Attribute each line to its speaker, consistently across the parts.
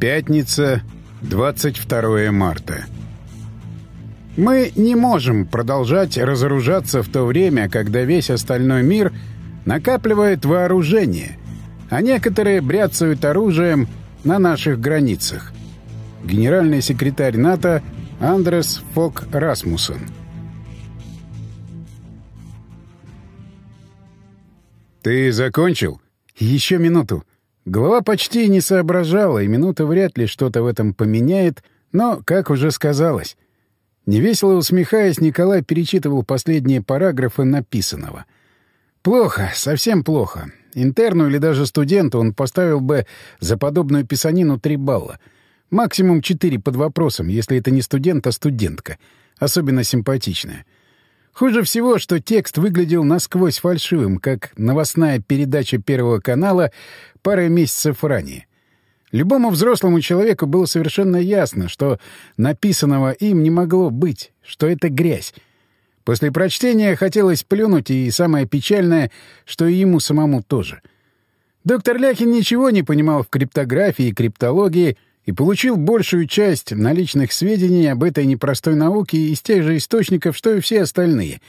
Speaker 1: Пятница, 22 марта. Мы не можем продолжать разоружаться в то время, когда весь остальной мир накапливает вооружение, а некоторые бряцают оружием на наших границах. Генеральный секретарь НАТО Андрес Фок Расмуссен. «Ты закончил?» «Еще минуту». Голова почти не соображала, и минута вряд ли что-то в этом поменяет, но, как уже сказалось. Невесело усмехаясь, Николай перечитывал последние параграфы написанного. «Плохо, совсем плохо. Интерну или даже студенту он поставил бы за подобную писанину три балла. Максимум четыре под вопросом, если это не студент, а студентка. Особенно симпатичная. Хуже всего, что текст выглядел насквозь фальшивым, как новостная передача Первого канала пары месяцев ранее. Любому взрослому человеку было совершенно ясно, что написанного им не могло быть, что это грязь. После прочтения хотелось плюнуть, и самое печальное, что и ему самому тоже. Доктор Ляхин ничего не понимал в криптографии и криптологии — и получил большую часть наличных сведений об этой непростой науке из тех же источников, что и все остальные.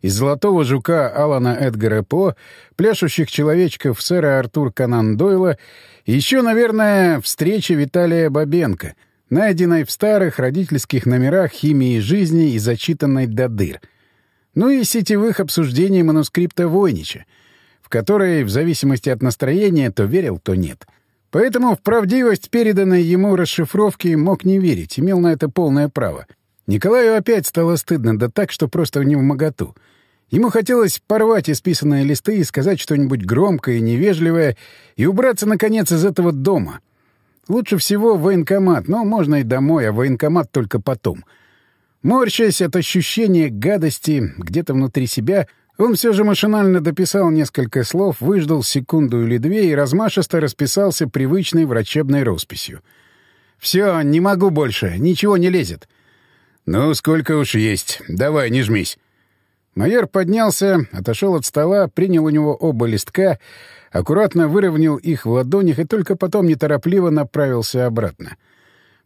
Speaker 1: Из «Золотого жука» Алана Эдгара По, «Пляшущих человечков» сэра Артур Канан Дойла и еще, наверное, встречи Виталия Бабенко, найденной в старых родительских номерах химии жизни и зачитанной до дыр. Ну и сетевых обсуждений манускрипта Войнича, в которые, в зависимости от настроения, то верил, то нет — Поэтому в правдивость переданной ему расшифровки мог не верить, имел на это полное право. Николаю опять стало стыдно, да так, что просто не в моготу. Ему хотелось порвать исписанные листы и сказать что-нибудь громкое невежливое и убраться, наконец, из этого дома. Лучше всего военкомат, но можно и домой, а военкомат только потом. Морщась от ощущения гадости где-то внутри себя, он все же машинально дописал несколько слов, выждал секунду или две и размашисто расписался привычной врачебной росписью. «Все, не могу больше, ничего не лезет». «Ну, сколько уж есть. Давай, не жмись». Майор поднялся, отошел от стола, принял у него оба листка, аккуратно выровнял их в ладонях и только потом неторопливо направился обратно.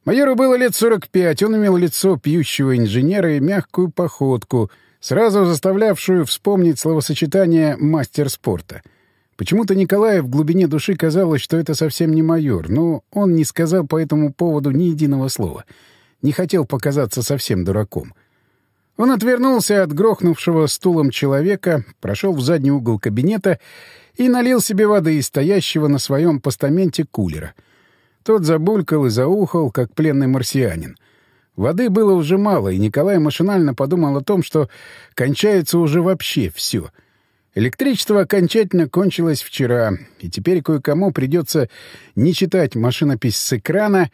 Speaker 1: Майору было лет сорок пять, он имел лицо пьющего инженера и мягкую походку — сразу заставлявшую вспомнить словосочетание «мастер спорта». Почему-то Николаю в глубине души казалось, что это совсем не майор, но он не сказал по этому поводу ни единого слова. Не хотел показаться совсем дураком. Он отвернулся от грохнувшего стулом человека, прошел в задний угол кабинета и налил себе воды из стоящего на своем постаменте кулера. Тот забулькал и заухал, как пленный марсианин — Воды было уже мало, и Николай машинально подумал о том, что кончается уже вообще все. Электричество окончательно кончилось вчера, и теперь кое-кому придется не читать машинопись с экрана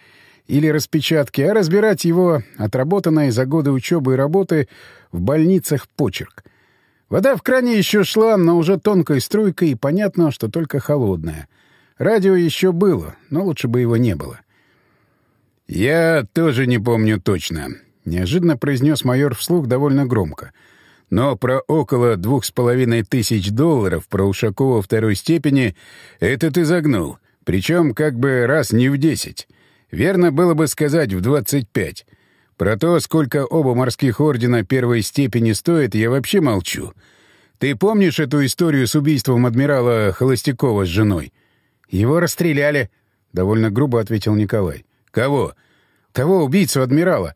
Speaker 1: или распечатки, а разбирать его, отработанное за годы учебы и работы, в больницах почерк. Вода в кране еще шла, но уже тонкой струйкой, и понятно, что только холодная. Радио еще было, но лучше бы его не было. «Я тоже не помню точно», — неожиданно произнес майор вслух довольно громко. «Но про около двух с половиной тысяч долларов про Ушакова второй степени это ты загнул, причем как бы раз не в десять. Верно было бы сказать в двадцать пять. Про то, сколько оба морских ордена первой степени стоят, я вообще молчу. Ты помнишь эту историю с убийством адмирала Холостякова с женой?» «Его расстреляли», — довольно грубо ответил Николай. «Кого?» «Того убийцу адмирала.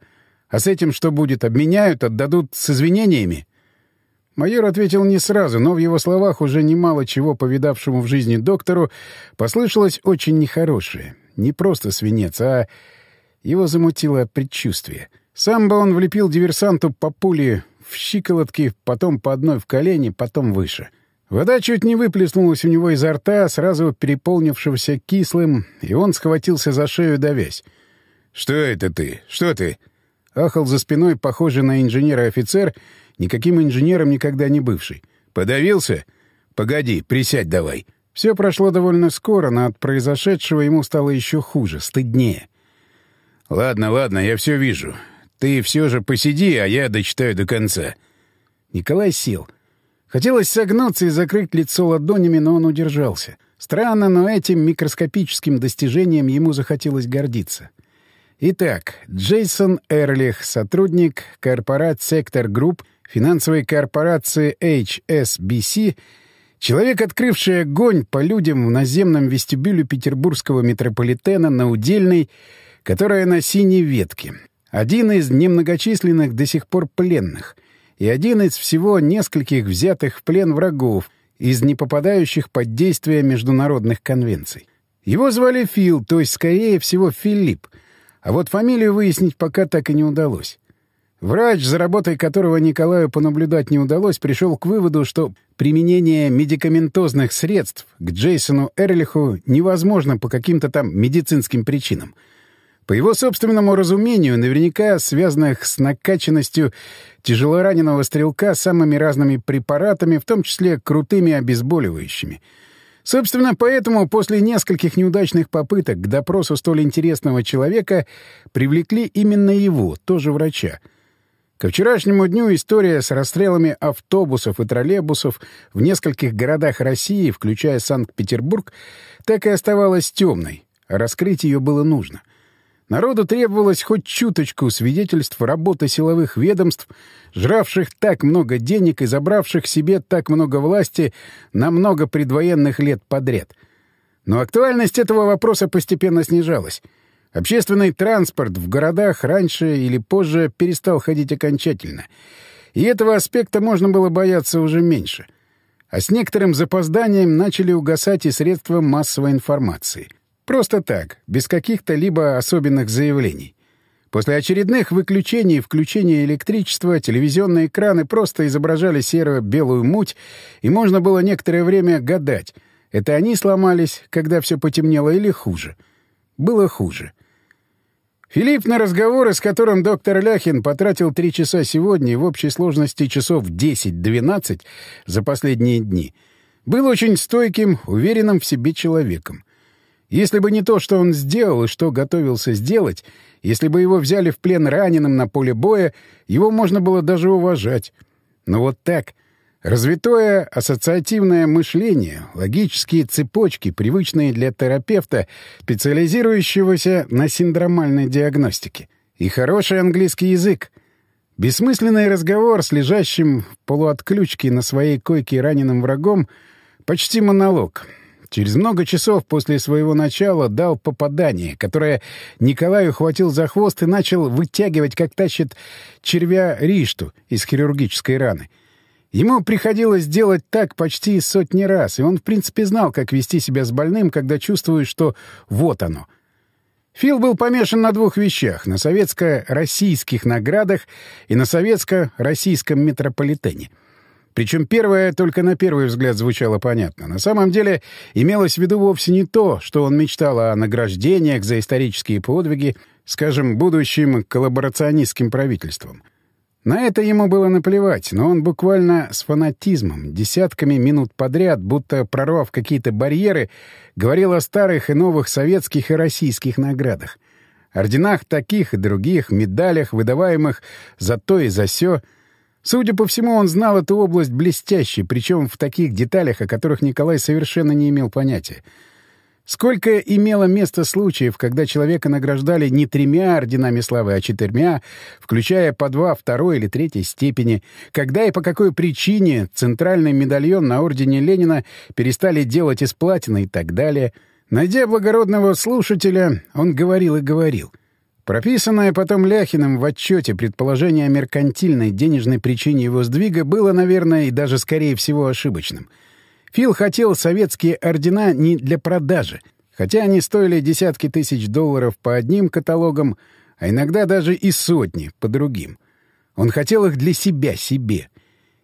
Speaker 1: А с этим что будет? Обменяют, отдадут с извинениями?» Майор ответил не сразу, но в его словах уже немало чего повидавшему в жизни доктору послышалось очень нехорошее. Не просто свинец, а его замутило предчувствие. Сам бы он влепил диверсанту по пуле в щиколотки, потом по одной в колени, потом выше. Вода чуть не выплеснулась у него изо рта, сразу переполнившегося кислым, и он схватился за шею давясь. «Что это ты? Что ты?» Ахал за спиной, похожий на инженера-офицер, никаким инженером никогда не бывший. «Подавился? Погоди, присядь давай». Все прошло довольно скоро, но от произошедшего ему стало еще хуже, стыднее. «Ладно, ладно, я все вижу. Ты все же посиди, а я дочитаю до конца». Николай сел — Хотелось согнуться и закрыть лицо ладонями, но он удержался. Странно, но этим микроскопическим достижением ему захотелось гордиться. Итак, Джейсон Эрлих, сотрудник Corporate Sector Group, финансовой корпорации HSBC, человек, открывший огонь по людям в наземном вестибюле петербургского метрополитена на Удельной, которая на синей ветке. Один из немногочисленных до сих пор пленных и один из всего нескольких взятых в плен врагов из не попадающих под действие международных конвенций. Его звали Фил, то есть, скорее всего, Филипп, а вот фамилию выяснить пока так и не удалось. Врач, за работой которого Николаю понаблюдать не удалось, пришел к выводу, что применение медикаментозных средств к Джейсону Эрлиху невозможно по каким-то там медицинским причинам. По его собственному разумению, наверняка связанных с накачанностью тяжелораненого стрелка самыми разными препаратами, в том числе крутыми обезболивающими — Собственно, поэтому после нескольких неудачных попыток к допросу столь интересного человека привлекли именно его, тоже врача. Ко вчерашнему дню история с расстрелами автобусов и троллейбусов в нескольких городах России, включая Санкт-Петербург, так и оставалась темной, раскрыть ее было нужно. Народу требовалось хоть чуточку свидетельств работы силовых ведомств, жравших так много денег и забравших себе так много власти на много предвоенных лет подряд. Но актуальность этого вопроса постепенно снижалась. Общественный транспорт в городах раньше или позже перестал ходить окончательно. И этого аспекта можно было бояться уже меньше. А с некоторым запозданием начали угасать и средства массовой информации — Просто так, без каких-то либо особенных заявлений. После очередных выключений и включения электричества телевизионные экраны просто изображали серо-белую муть, и можно было некоторое время гадать, это они сломались, когда все потемнело, или хуже. Было хуже. Филипп на разговоры, с которым доктор Ляхин потратил три часа сегодня в общей сложности часов 10-12 за последние дни, был очень стойким, уверенным в себе человеком. Если бы не то, что он сделал и что готовился сделать, если бы его взяли в плен раненым на поле боя, его можно было даже уважать. Но вот так. Развитое ассоциативное мышление, логические цепочки, привычные для терапевта, специализирующегося на синдромальной диагностике. И хороший английский язык. Бессмысленный разговор с лежащим в полуотключке на своей койке раненым врагом — почти монолог — Через много часов после своего начала дал попадание, которое Николай ухватил за хвост и начал вытягивать, как тащит червя Ришту из хирургической раны. Ему приходилось делать так почти сотни раз, и он, в принципе, знал, как вести себя с больным, когда чувствуешь, что вот оно. Фил был помешан на двух вещах — на советско-российских наградах и на советско-российском метрополитене — причем первое только на первый взгляд звучало понятно. На самом деле имелось в виду вовсе не то, что он мечтал о награждениях за исторические подвиги, скажем, будущим коллаборационистским правительством. На это ему было наплевать, но он буквально с фанатизмом, десятками минут подряд, будто прорвав какие-то барьеры, говорил о старых и новых советских и российских наградах. Орденах таких и других, медалях, выдаваемых за то и за сё — Судя по всему, он знал эту область блестяще, причем в таких деталях, о которых Николай совершенно не имел понятия. Сколько имело место случаев, когда человека награждали не тремя орденами славы, а четырьмя, включая по два второй или третьей степени, когда и по какой причине центральный медальон на ордене Ленина перестали делать из платины и так далее. Найдя благородного слушателя, он говорил и говорил. Прописанное потом Ляхиным в отчете предположение о меркантильной денежной причине его сдвига было, наверное, и даже, скорее всего, ошибочным. Фил хотел советские ордена не для продажи, хотя они стоили десятки тысяч долларов по одним каталогам, а иногда даже и сотни по другим. Он хотел их для себя, себе —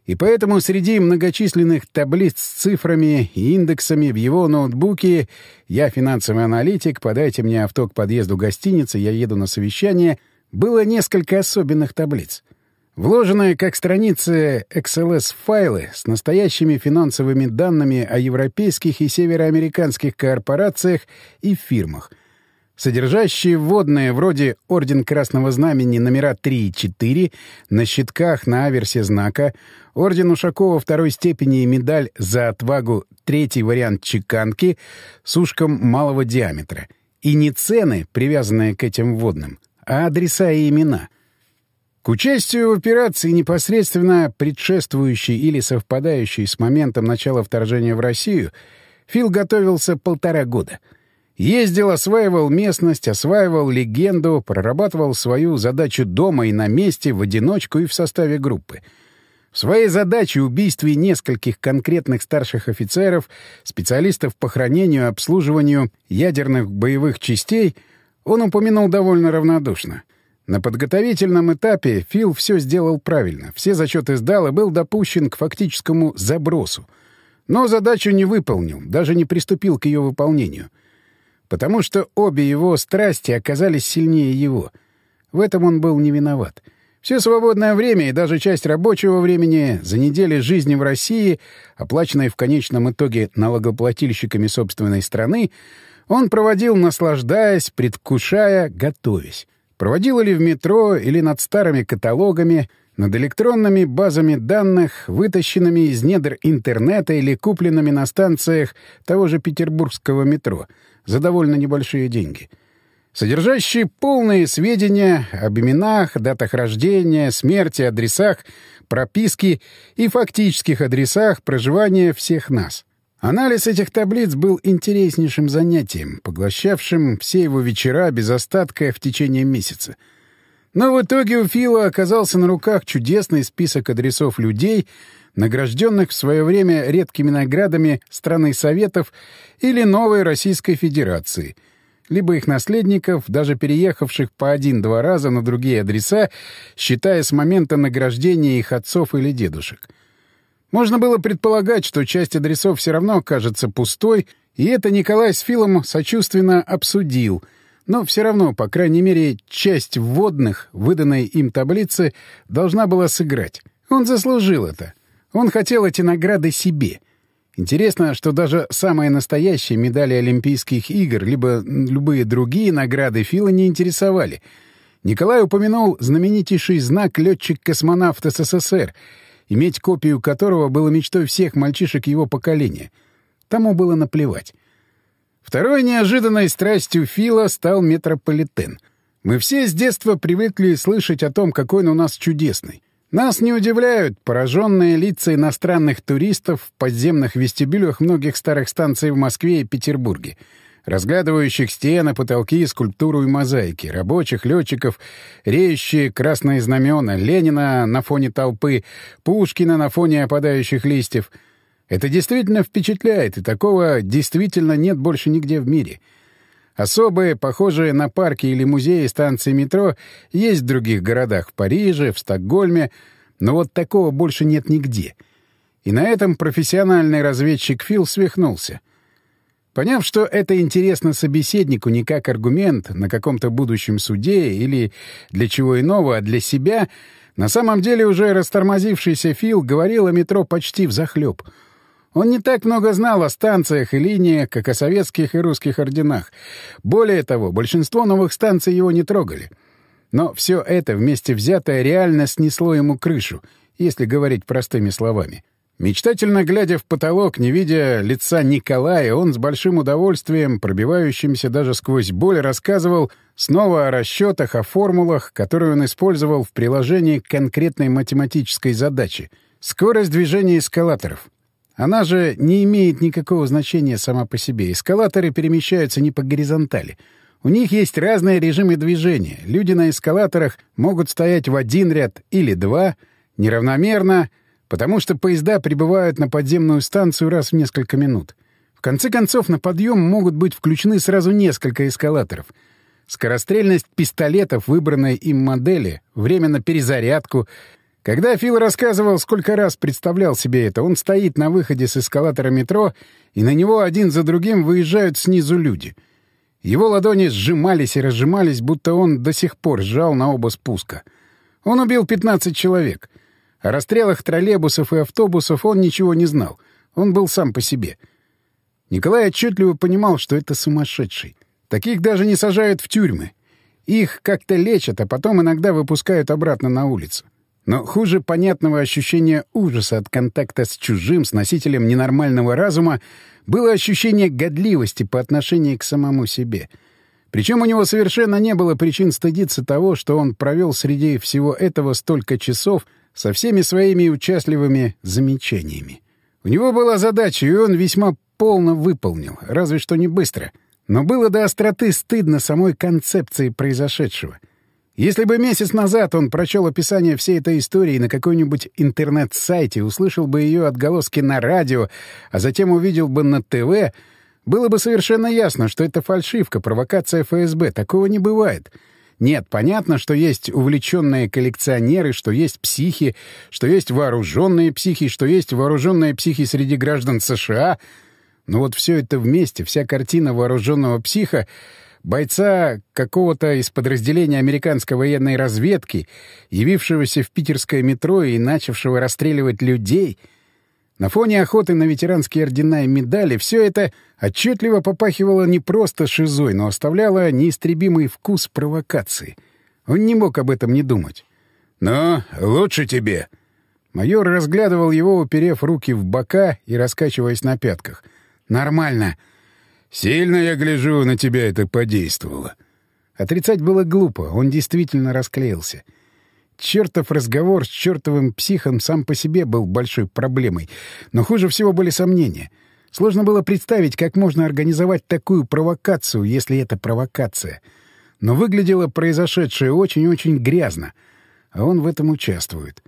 Speaker 1: и поэтому среди многочисленных таблиц с цифрами и индексами в его ноутбуке «Я финансовый аналитик, подайте мне авто к подъезду гостиницы, я еду на совещание» было несколько особенных таблиц. Вложенные как страницы XLS-файлы с настоящими финансовыми данными о европейских и североамериканских корпорациях и фирмах. Содержащие вводные вроде Орден Красного Знамени номера 3 и 4 на щитках на аверсе знака, Орден Ушакова второй степени и медаль за отвагу третий вариант чеканки с ушком малого диаметра. И не цены, привязанные к этим вводным, а адреса и имена. К участию в операции, непосредственно предшествующей или совпадающей с моментом начала вторжения в Россию, Фил готовился полтора года — Ездил, осваивал местность, осваивал легенду, прорабатывал свою задачу дома и на месте, в одиночку и в составе группы. В своей задаче убийстве нескольких конкретных старших офицеров, специалистов по хранению и обслуживанию ядерных боевых частей он упомянул довольно равнодушно. На подготовительном этапе Фил все сделал правильно, все зачеты сдал и был допущен к фактическому забросу. Но задачу не выполнил, даже не приступил к ее выполнению — потому что обе его страсти оказались сильнее его. В этом он был не виноват. Все свободное время и даже часть рабочего времени за недели жизни в России, оплаченной в конечном итоге налогоплательщиками собственной страны, он проводил, наслаждаясь, предвкушая, готовясь. Проводил или в метро, или над старыми каталогами, над электронными базами данных, вытащенными из недр интернета или купленными на станциях того же петербургского метро — за довольно небольшие деньги, содержащие полные сведения об именах, датах рождения, смерти, адресах, прописки и фактических адресах проживания всех нас. Анализ этих таблиц был интереснейшим занятием, поглощавшим все его вечера без остатка в течение месяца. Но в итоге у Фила оказался на руках чудесный список адресов людей, награжденных в свое время редкими наградами страны Советов или новой Российской Федерации, либо их наследников, даже переехавших по один-два раза на другие адреса, считая с момента награждения их отцов или дедушек. Можно было предполагать, что часть адресов все равно окажется пустой, и это Николай с Филом сочувственно обсудил, но все равно, по крайней мере, часть вводных, выданной им таблицы, должна была сыграть. Он заслужил это. Он хотел эти награды себе. Интересно, что даже самые настоящие медали Олимпийских игр, либо любые другие награды Фила не интересовали. Николай упомянул знаменитейший знак «Летчик-космонавт СССР», иметь копию которого было мечтой всех мальчишек его поколения. Тому было наплевать. Второй неожиданной страстью Фила стал метрополитен. Мы все с детства привыкли слышать о том, какой он у нас чудесный. Нас не удивляют пораженные лица иностранных туристов в подземных вестибюлях многих старых станций в Москве и Петербурге, разглядывающих стены, потолки, скульптуру и мозаики, рабочих, летчиков, реющие красные знамена, Ленина на фоне толпы, Пушкина на фоне опадающих листьев. Это действительно впечатляет, и такого действительно нет больше нигде в мире — Особые, похожие на парки или музеи станции метро, есть в других городах — в Париже, в Стокгольме, но вот такого больше нет нигде. И на этом профессиональный разведчик Фил свихнулся. Поняв, что это интересно собеседнику не как аргумент на каком-то будущем суде или для чего иного, а для себя, на самом деле уже растормозившийся Фил говорил о метро почти взахлёб — он не так много знал о станциях и линиях, как о советских и русских орденах. Более того, большинство новых станций его не трогали. Но все это вместе взятое реально снесло ему крышу, если говорить простыми словами. Мечтательно глядя в потолок, не видя лица Николая, он с большим удовольствием, пробивающимся даже сквозь боль, рассказывал снова о расчетах, о формулах, которые он использовал в приложении к конкретной математической задаче — скорость движения эскалаторов — она же не имеет никакого значения сама по себе. Эскалаторы перемещаются не по горизонтали. У них есть разные режимы движения. Люди на эскалаторах могут стоять в один ряд или два, неравномерно, потому что поезда прибывают на подземную станцию раз в несколько минут. В конце концов, на подъем могут быть включены сразу несколько эскалаторов. Скорострельность пистолетов выбранной им модели, время на перезарядку — когда Фил рассказывал, сколько раз представлял себе это, он стоит на выходе с эскалатора метро, и на него один за другим выезжают снизу люди. Его ладони сжимались и разжимались, будто он до сих пор сжал на оба спуска. Он убил 15 человек. О расстрелах троллейбусов и автобусов он ничего не знал. Он был сам по себе. Николай отчетливо понимал, что это сумасшедший. Таких даже не сажают в тюрьмы. Их как-то лечат, а потом иногда выпускают обратно на улицу. Но хуже понятного ощущения ужаса от контакта с чужим, с носителем ненормального разума, было ощущение годливости по отношению к самому себе. Причем у него совершенно не было причин стыдиться того, что он провел среди всего этого столько часов со всеми своими участливыми замечаниями. У него была задача, и он весьма полно выполнил, разве что не быстро. Но было до остроты стыдно самой концепции произошедшего — если бы месяц назад он прочел описание всей этой истории на какой-нибудь интернет-сайте, услышал бы ее отголоски на радио, а затем увидел бы на ТВ, было бы совершенно ясно, что это фальшивка, провокация ФСБ. Такого не бывает. Нет, понятно, что есть увлеченные коллекционеры, что есть психи, что есть вооруженные психи, что есть вооруженные психи среди граждан США. Но вот все это вместе, вся картина вооруженного психа бойца какого-то из подразделения американской военной разведки, явившегося в питерское метро и начавшего расстреливать людей. На фоне охоты на ветеранские ордена и медали все это отчетливо попахивало не просто шизой, но оставляло неистребимый вкус провокации. Он не мог об этом не думать. «Ну, лучше тебе!» Майор разглядывал его, уперев руки в бока и раскачиваясь на пятках. «Нормально!» Сильно, я гляжу, на тебя это подействовало. Отрицать было глупо, он действительно расклеился. Чертов разговор с чертовым психом сам по себе был большой проблемой. Но хуже всего были сомнения. Сложно было представить, как можно организовать такую провокацию, если это провокация. Но выглядело произошедшее очень-очень грязно. А он в этом участвует.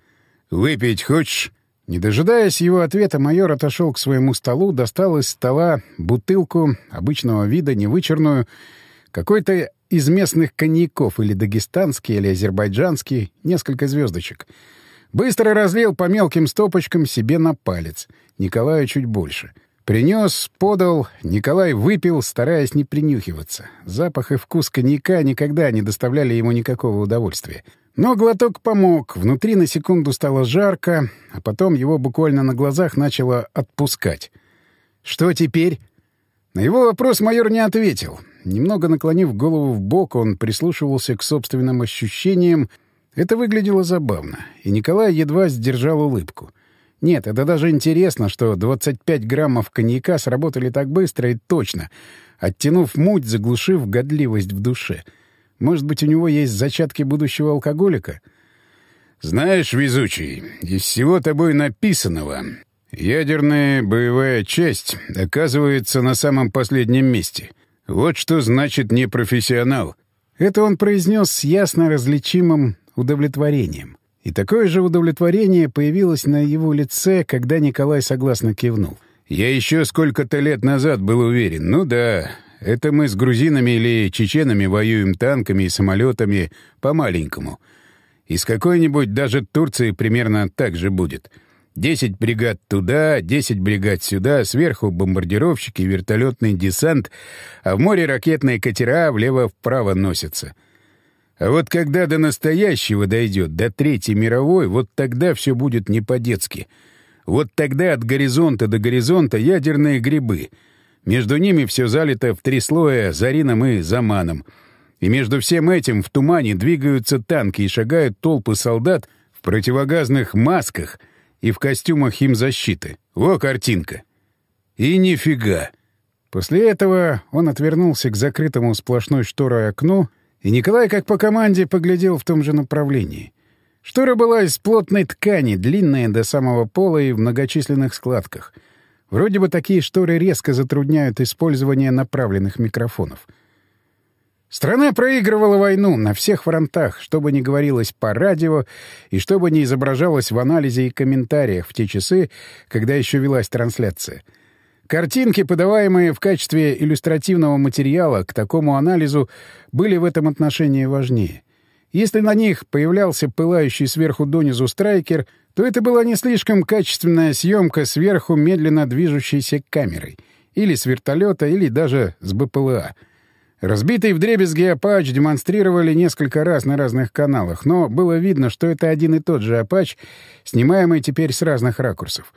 Speaker 1: «Выпить хочешь?» Не дожидаясь его ответа, майор отошел к своему столу, достал из стола бутылку обычного вида, невычерную, какой-то из местных коньяков, или дагестанский, или азербайджанский, несколько звездочек. Быстро разлил по мелким стопочкам себе на палец. Николаю чуть больше. Принес, подал, Николай выпил, стараясь не принюхиваться. Запах и вкус коньяка никогда не доставляли ему никакого удовольствия. Но глоток помог, внутри на секунду стало жарко, а потом его буквально на глазах начало отпускать. «Что теперь?» На его вопрос майор не ответил. Немного наклонив голову в бок, он прислушивался к собственным ощущениям. Это выглядело забавно, и Николай едва сдержал улыбку. Нет, это даже интересно, что 25 граммов коньяка сработали так быстро и точно, оттянув муть, заглушив годливость в душе — может быть, у него есть зачатки будущего алкоголика? Знаешь, везучий, из всего тобой написанного ядерная боевая часть оказывается на самом последнем месте. Вот что значит непрофессионал. Это он произнес с ясно различимым удовлетворением. И такое же удовлетворение появилось на его лице, когда Николай согласно кивнул. «Я еще сколько-то лет назад был уверен. Ну да, это мы с грузинами или чеченами воюем танками и самолетами по-маленькому. И с какой-нибудь даже Турции примерно так же будет. Десять бригад туда, десять бригад сюда, сверху бомбардировщики, вертолетный десант, а в море ракетные катера влево-вправо носятся. А вот когда до настоящего дойдет, до Третьей мировой, вот тогда все будет не по-детски. Вот тогда от горизонта до горизонта ядерные грибы — между ними все залито в три слоя зарином и заманом. И между всем этим в тумане двигаются танки и шагают толпы солдат в противогазных масках и в костюмах химзащиты. Во картинка! И нифига! После этого он отвернулся к закрытому сплошной шторой окну, и Николай, как по команде, поглядел в том же направлении. Штора была из плотной ткани, длинная до самого пола и в многочисленных складках — Вроде бы такие шторы резко затрудняют использование направленных микрофонов. Страна проигрывала войну на всех фронтах, что бы ни говорилось по радио и что бы ни изображалось в анализе и комментариях в те часы, когда еще велась трансляция. Картинки, подаваемые в качестве иллюстративного материала к такому анализу, были в этом отношении важнее. Если на них появлялся пылающий сверху донизу страйкер — то это была не слишком качественная съемка сверху медленно движущейся камерой. Или с вертолета, или даже с БПЛА. Разбитый вдребезги «Апач» демонстрировали несколько раз на разных каналах, но было видно, что это один и тот же «Апач», снимаемый теперь с разных ракурсов.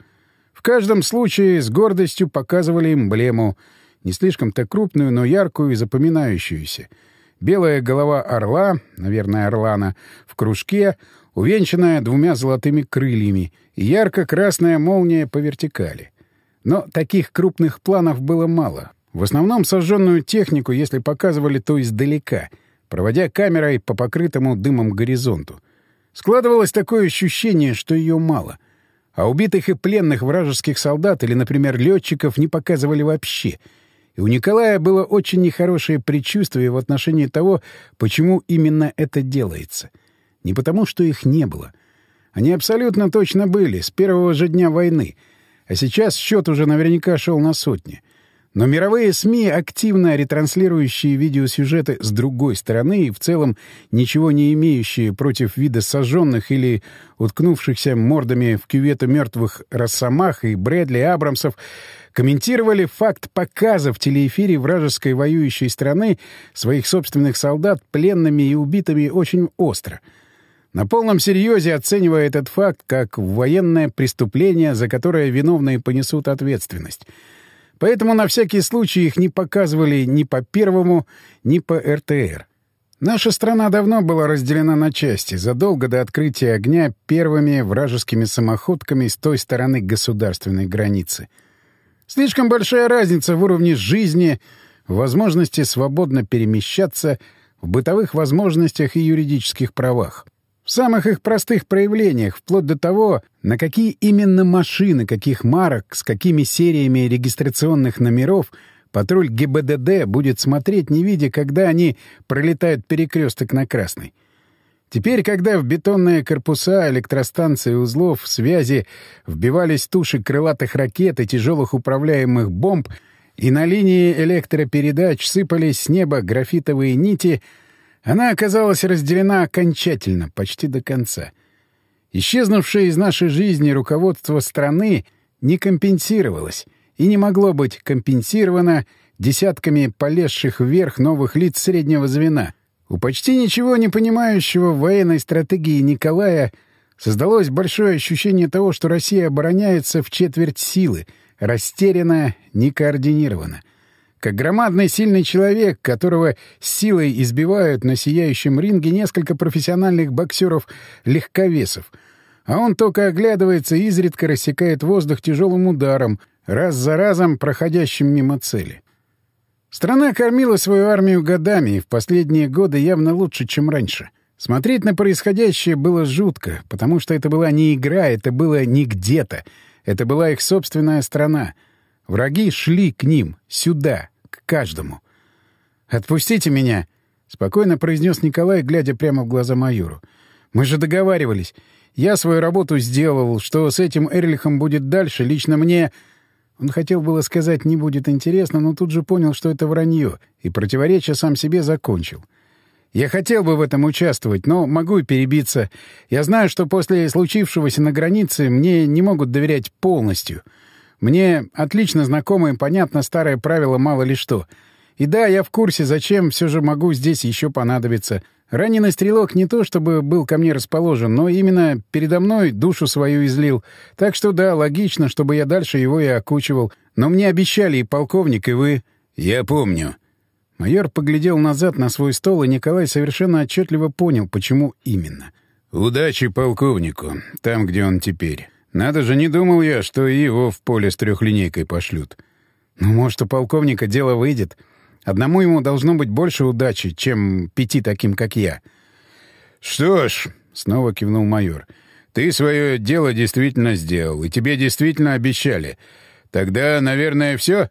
Speaker 1: В каждом случае с гордостью показывали эмблему не слишком-то крупную, но яркую и запоминающуюся. Белая голова орла, наверное, орлана, в кружке, увенчанная двумя золотыми крыльями, и ярко-красная молния по вертикали. Но таких крупных планов было мало. В основном сожженную технику, если показывали, то издалека, проводя камерой по покрытому дымом горизонту. Складывалось такое ощущение, что ее мало. А убитых и пленных вражеских солдат или, например, летчиков не показывали вообще. И у Николая было очень нехорошее предчувствие в отношении того, почему именно это делается. Не потому, что их не было. Они абсолютно точно были, с первого же дня войны. А сейчас счет уже наверняка шел на сотни. Но мировые СМИ, активно ретранслирующие видеосюжеты с другой стороны и в целом ничего не имеющие против вида сожженных или уткнувшихся мордами в кювету мертвых Росомах и Брэдли Абрамсов, комментировали факт показа в телеэфире вражеской воюющей страны своих собственных солдат пленными и убитыми очень остро. На полном серьезе оценивая этот факт как военное преступление, за которое виновные понесут ответственность — Поэтому на всякий случай их не показывали ни по Первому, ни по РТР. Наша страна давно была разделена на части, задолго до открытия огня первыми вражескими самоходками с той стороны государственной границы. Слишком большая разница в уровне жизни, возможности свободно перемещаться, в бытовых возможностях и юридических правах. В самых их простых проявлениях, вплоть до того, на какие именно машины, каких марок, с какими сериями регистрационных номеров патруль ГИБДД будет смотреть, не видя, когда они пролетают перекресток на красный. Теперь, когда в бетонные корпуса электростанции узлов связи вбивались туши крылатых ракет и тяжелых управляемых бомб, и на линии электропередач сыпались с неба графитовые нити — она оказалась разделена окончательно, почти до конца. Исчезнувшее из нашей жизни руководство страны не компенсировалось и не могло быть компенсировано десятками полезших вверх новых лиц среднего звена. У почти ничего не понимающего военной стратегии Николая создалось большое ощущение того, что Россия обороняется в четверть силы, растерянно, некоординированно как громадный сильный человек, которого силой избивают на сияющем ринге несколько профессиональных боксеров-легковесов. А он только оглядывается и изредка рассекает воздух тяжелым ударом, раз за разом проходящим мимо цели. Страна кормила свою армию годами, и в последние годы явно лучше, чем раньше. Смотреть на происходящее было жутко, потому что это была не игра, это было не где-то. Это была их собственная страна. Враги шли к ним, сюда, к каждому. «Отпустите меня!» — спокойно произнес Николай, глядя прямо в глаза майору. «Мы же договаривались. Я свою работу сделал. Что с этим Эрлихом будет дальше, лично мне...» Он хотел было сказать «не будет интересно», но тут же понял, что это вранье, и противоречие сам себе закончил. «Я хотел бы в этом участвовать, но могу и перебиться. Я знаю, что после случившегося на границе мне не могут доверять полностью. Мне отлично знакомо и понятно старое правило «мало ли что». И да, я в курсе, зачем все же могу здесь еще понадобиться. Раненый стрелок не то чтобы был ко мне расположен, но именно передо мной душу свою излил. Так что да, логично, чтобы я дальше его и окучивал. Но мне обещали и полковник, и вы... Я помню. Майор поглядел назад на свой стол, и Николай совершенно отчетливо понял, почему именно. «Удачи полковнику, там, где он теперь. Надо же, не думал я, что его в поле с трехлинейкой пошлют. Ну, может, у полковника дело выйдет. Одному ему должно быть больше удачи, чем пяти таким, как я. «Что ж», — снова кивнул майор, — «ты свое дело действительно сделал, и тебе действительно обещали. Тогда, наверное, все?»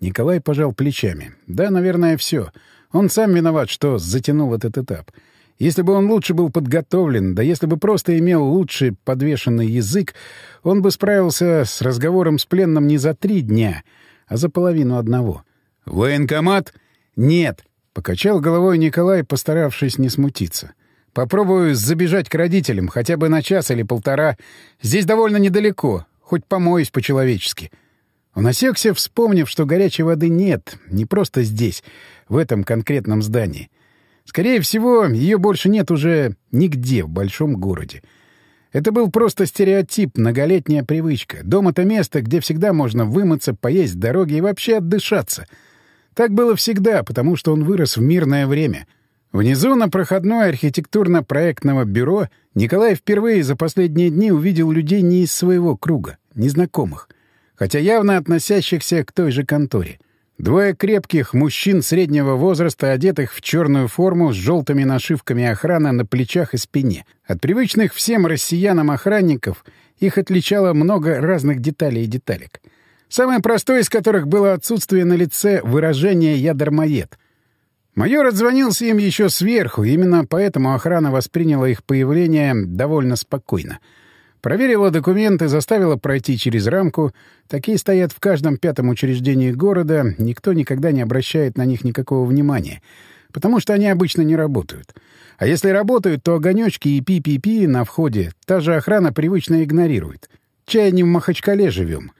Speaker 1: Николай пожал плечами. «Да, наверное, все. Он сам виноват, что затянул этот этап. Если бы он лучше был подготовлен, да если бы просто имел лучший подвешенный язык, он бы справился с разговором с пленным не за три дня, а за половину одного. «Военкомат?» «Нет», — покачал головой Николай, постаравшись не смутиться. «Попробую забежать к родителям, хотя бы на час или полтора. Здесь довольно недалеко, хоть помоюсь по-человечески». Он осекся, вспомнив, что горячей воды нет, не просто здесь, в этом конкретном здании. Скорее всего, ее больше нет уже нигде в большом городе. Это был просто стереотип, многолетняя привычка. Дом — это место, где всегда можно вымыться, поесть с дороги и вообще отдышаться. Так было всегда, потому что он вырос в мирное время. Внизу на проходной архитектурно-проектного бюро Николай впервые за последние дни увидел людей не из своего круга, незнакомых, хотя явно относящихся к той же конторе. Двое крепких мужчин среднего возраста, одетых в черную форму с желтыми нашивками охраны на плечах и спине. От привычных всем россиянам охранников их отличало много разных деталей и деталек. Самое простое из которых было отсутствие на лице выражения «я дармоед». Майор отзвонился им еще сверху, именно поэтому охрана восприняла их появление довольно спокойно — Проверила документы, заставила пройти через рамку. Такие стоят в каждом пятом учреждении города, никто никогда не обращает на них никакого внимания, потому что они обычно не работают. А если работают, то огонечки и пи-пи-пи на входе та же охрана привычно игнорирует. Чай не в Махачкале живем.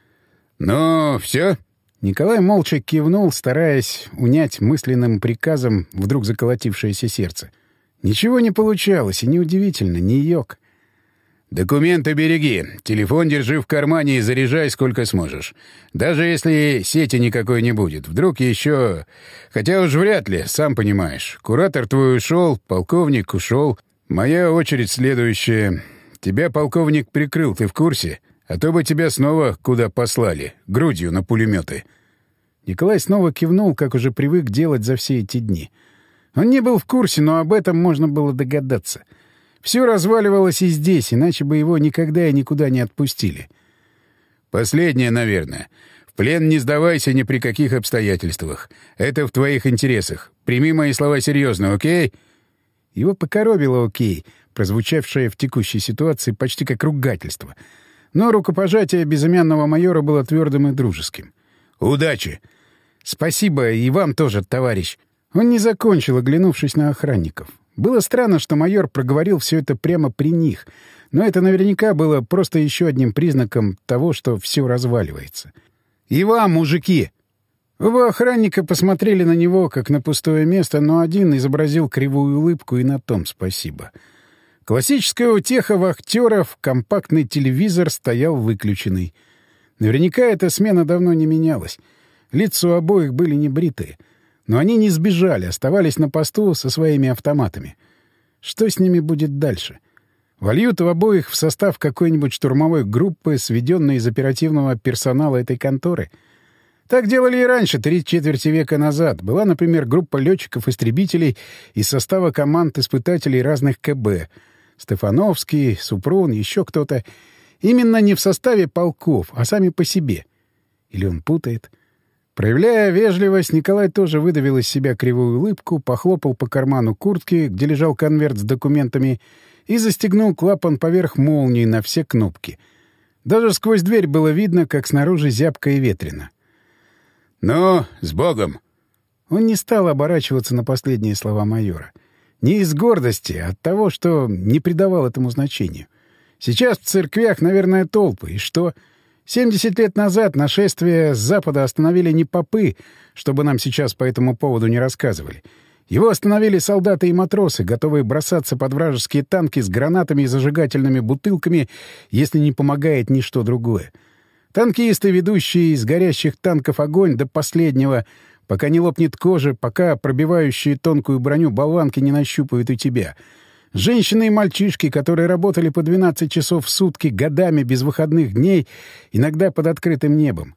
Speaker 2: «Ну, все?»
Speaker 1: Николай молча кивнул, стараясь унять мысленным приказом вдруг заколотившееся сердце. Ничего не получалось, и неудивительно, не йог.
Speaker 2: «Документы береги. Телефон держи в кармане и заряжай сколько сможешь. Даже если сети никакой не будет. Вдруг еще... Хотя уж вряд ли, сам понимаешь. Куратор твой ушел, полковник ушел. Моя очередь следующая. Тебя полковник прикрыл, ты в курсе? А то бы тебя снова куда послали. Грудью на пулеметы.
Speaker 1: Николай снова кивнул, как уже привык делать за все эти дни. Он не был в курсе, но об этом можно было догадаться — все разваливалось и здесь, иначе бы его никогда и никуда не отпустили.
Speaker 2: «Последнее, наверное. В плен не сдавайся ни при каких обстоятельствах. Это в твоих интересах. Прими мои слова серьезно, окей?»
Speaker 1: Его покоробило «окей», прозвучавшее в текущей ситуации почти как ругательство. Но рукопожатие безымянного майора было твердым и дружеским.
Speaker 2: «Удачи!»
Speaker 1: «Спасибо, и вам тоже, товарищ». Он не закончил, оглянувшись на охранников. Было странно, что майор проговорил все это прямо при них, но это наверняка было просто еще одним признаком того, что все разваливается. «И вам, мужики!» Оба охранника посмотрели на него, как на пустое место, но один изобразил кривую улыбку, и на том спасибо. Классическая утеха вахтеров, компактный телевизор стоял выключенный. Наверняка эта смена давно не менялась. Лица у обоих были небритые — но они не сбежали, оставались на посту со своими автоматами. Что с ними будет дальше? Вольют в обоих в состав какой-нибудь штурмовой группы, сведенной из оперативного персонала этой конторы? Так делали и раньше, три четверти века назад. Была, например, группа летчиков-истребителей из состава команд испытателей разных КБ. Стефановский, Супрун, еще кто-то. Именно не в составе полков, а сами по себе. Или он путает? Проявляя вежливость, Николай тоже выдавил из себя кривую улыбку, похлопал по карману куртки, где лежал конверт с документами, и застегнул клапан поверх молнии на все кнопки. Даже сквозь дверь было видно, как снаружи зябко и ветрено.
Speaker 2: «Ну, с Богом!»
Speaker 1: Он не стал оборачиваться на последние слова майора. Не из гордости, а от того, что не придавал этому значению. Сейчас в церквях, наверное, толпы. И что? 70 лет назад нашествие с запада остановили не попы, чтобы нам сейчас по этому поводу не рассказывали. Его остановили солдаты и матросы, готовые бросаться под вражеские танки с гранатами и зажигательными бутылками, если не помогает ничто другое. Танкисты, ведущие из горящих танков огонь до последнего, пока не лопнет кожа, пока пробивающие тонкую броню болванки не нащупают у тебя — Женщины и мальчишки, которые работали по 12 часов в сутки годами без выходных дней, иногда под открытым небом,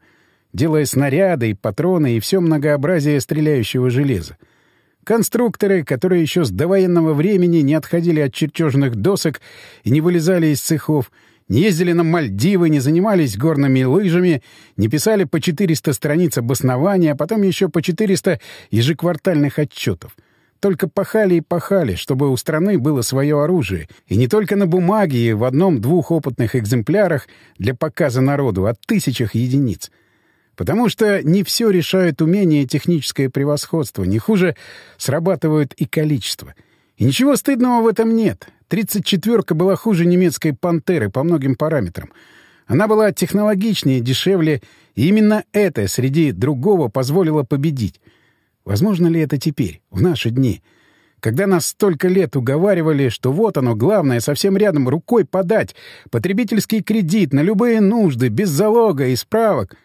Speaker 1: делая снаряды и патроны и все многообразие стреляющего железа. Конструкторы, которые еще с довоенного времени не отходили от чертежных досок и не вылезали из цехов, не ездили на Мальдивы, не занимались горными лыжами, не писали по 400 страниц обоснования, а потом еще по 400 ежеквартальных отчетов — только пахали и пахали, чтобы у страны было свое оружие, и не только на бумаге и в одном-двух опытных экземплярах для показа народу, а тысячах единиц. Потому что не все решает умение и техническое превосходство, не хуже срабатывают и количество. И ничего стыдного в этом нет. 34-ка была хуже немецкой «Пантеры» по многим параметрам. Она была технологичнее, дешевле, и именно это среди другого позволило победить. Возможно ли это теперь, в наши дни? Когда нас столько лет уговаривали, что вот оно, главное, совсем рядом, рукой подать, потребительский кредит на любые нужды, без залога и справок.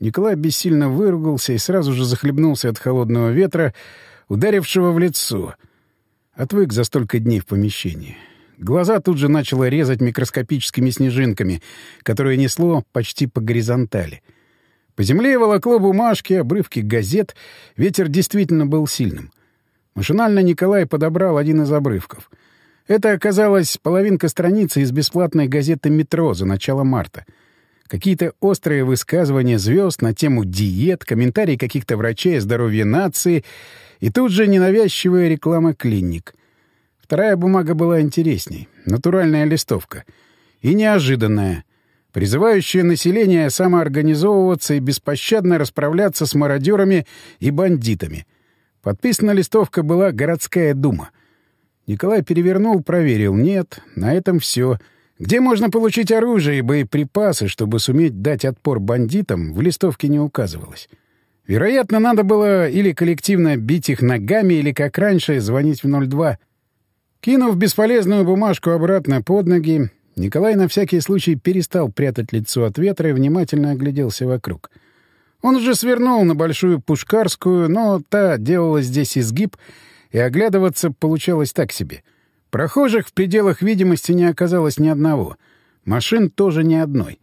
Speaker 1: Николай бессильно выругался и сразу же захлебнулся от холодного ветра, ударившего в лицо. Отвык за столько дней в помещении. Глаза тут же начало резать микроскопическими снежинками, которые несло почти по горизонтали. По земле волокло бумажки, обрывки газет. Ветер действительно был сильным. Машинально Николай подобрал один из обрывков. Это оказалась половинка страницы из бесплатной газеты «Метро» за начало марта. Какие-то острые высказывания звезд на тему диет, комментарии каких-то врачей о здоровье нации и тут же ненавязчивая реклама клиник — Вторая бумага была интересней. Натуральная листовка. И неожиданная. Призывающая население самоорганизовываться и беспощадно расправляться с мародерами и бандитами. Подписана листовка была «Городская дума». Николай перевернул, проверил. Нет, на этом все. Где можно получить оружие и боеприпасы, чтобы суметь дать отпор бандитам, в листовке не указывалось. Вероятно, надо было или коллективно бить их ногами, или, как раньше, звонить в 02. Кинув бесполезную бумажку обратно под ноги, Николай на всякий случай перестал прятать лицо от ветра и внимательно огляделся вокруг. Он уже свернул на Большую Пушкарскую, но та делала здесь изгиб, и оглядываться получалось так себе. Прохожих в пределах видимости не оказалось ни одного. Машин тоже ни одной.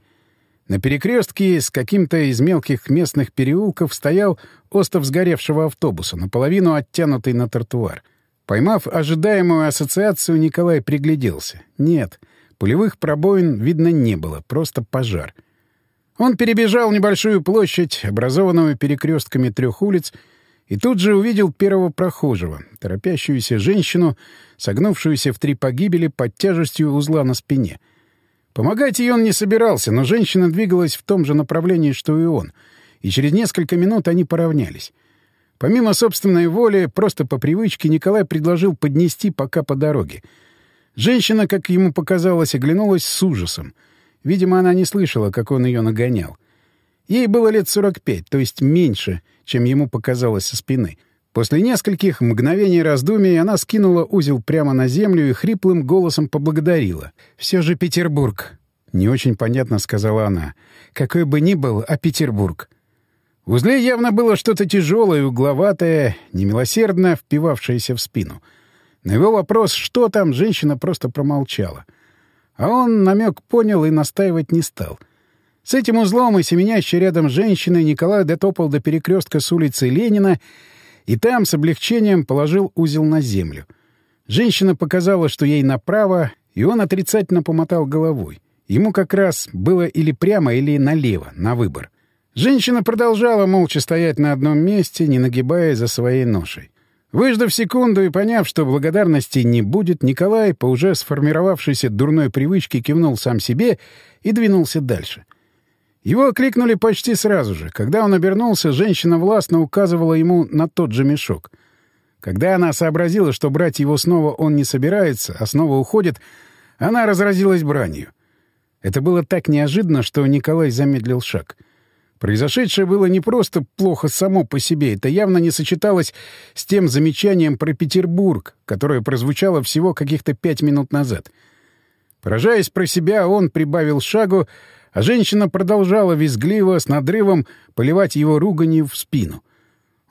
Speaker 1: На перекрестке с каким-то из мелких местных переулков стоял остов сгоревшего автобуса, наполовину оттянутый на тротуар. Поймав ожидаемую ассоциацию, Николай пригляделся. Нет, пулевых пробоин видно не было, просто пожар. Он перебежал небольшую площадь, образованную перекрестками трех улиц, и тут же увидел первого прохожего, торопящуюся женщину, согнувшуюся в три погибели под тяжестью узла на спине. Помогать ей он не собирался, но женщина двигалась в том же направлении, что и он, и через несколько минут они поравнялись. Помимо собственной воли, просто по привычке, Николай предложил поднести пока по дороге. Женщина, как ему показалось, оглянулась с ужасом. Видимо, она не слышала, как он ее нагонял. Ей было лет 45, то есть меньше, чем ему показалось со спины. После нескольких мгновений раздумий она скинула узел прямо на землю и хриплым голосом поблагодарила. «Все же Петербург!» «Не очень понятно», — сказала она. «Какой бы ни был, а Петербург!» В узле явно было что-то тяжелое, угловатое, немилосердно впивавшееся в спину. На его вопрос «что там?» женщина просто промолчала. А он намек понял и настаивать не стал. С этим узлом и семенящей рядом женщиной Николай дотопал до перекрестка с улицы Ленина и там с облегчением положил узел на землю. Женщина показала, что ей направо, и он отрицательно помотал головой. Ему как раз было или прямо, или налево, на выбор. Женщина продолжала молча стоять на одном месте, не нагибая за своей ношей. Выждав секунду и поняв, что благодарности не будет, Николай, по уже сформировавшейся дурной привычке, кивнул сам себе и двинулся дальше. Его окликнули почти сразу же. Когда он обернулся, женщина властно указывала ему на тот же мешок. Когда она сообразила, что брать его снова он не собирается, а снова уходит, она разразилась бранью. Это было так неожиданно, что Николай замедлил шаг — Произошедшее было не просто плохо само по себе, это явно не сочеталось с тем замечанием про Петербург, которое прозвучало всего каких-то пять минут назад. Поражаясь про себя, он прибавил шагу, а женщина продолжала визгливо, с надрывом, поливать его руганью в спину.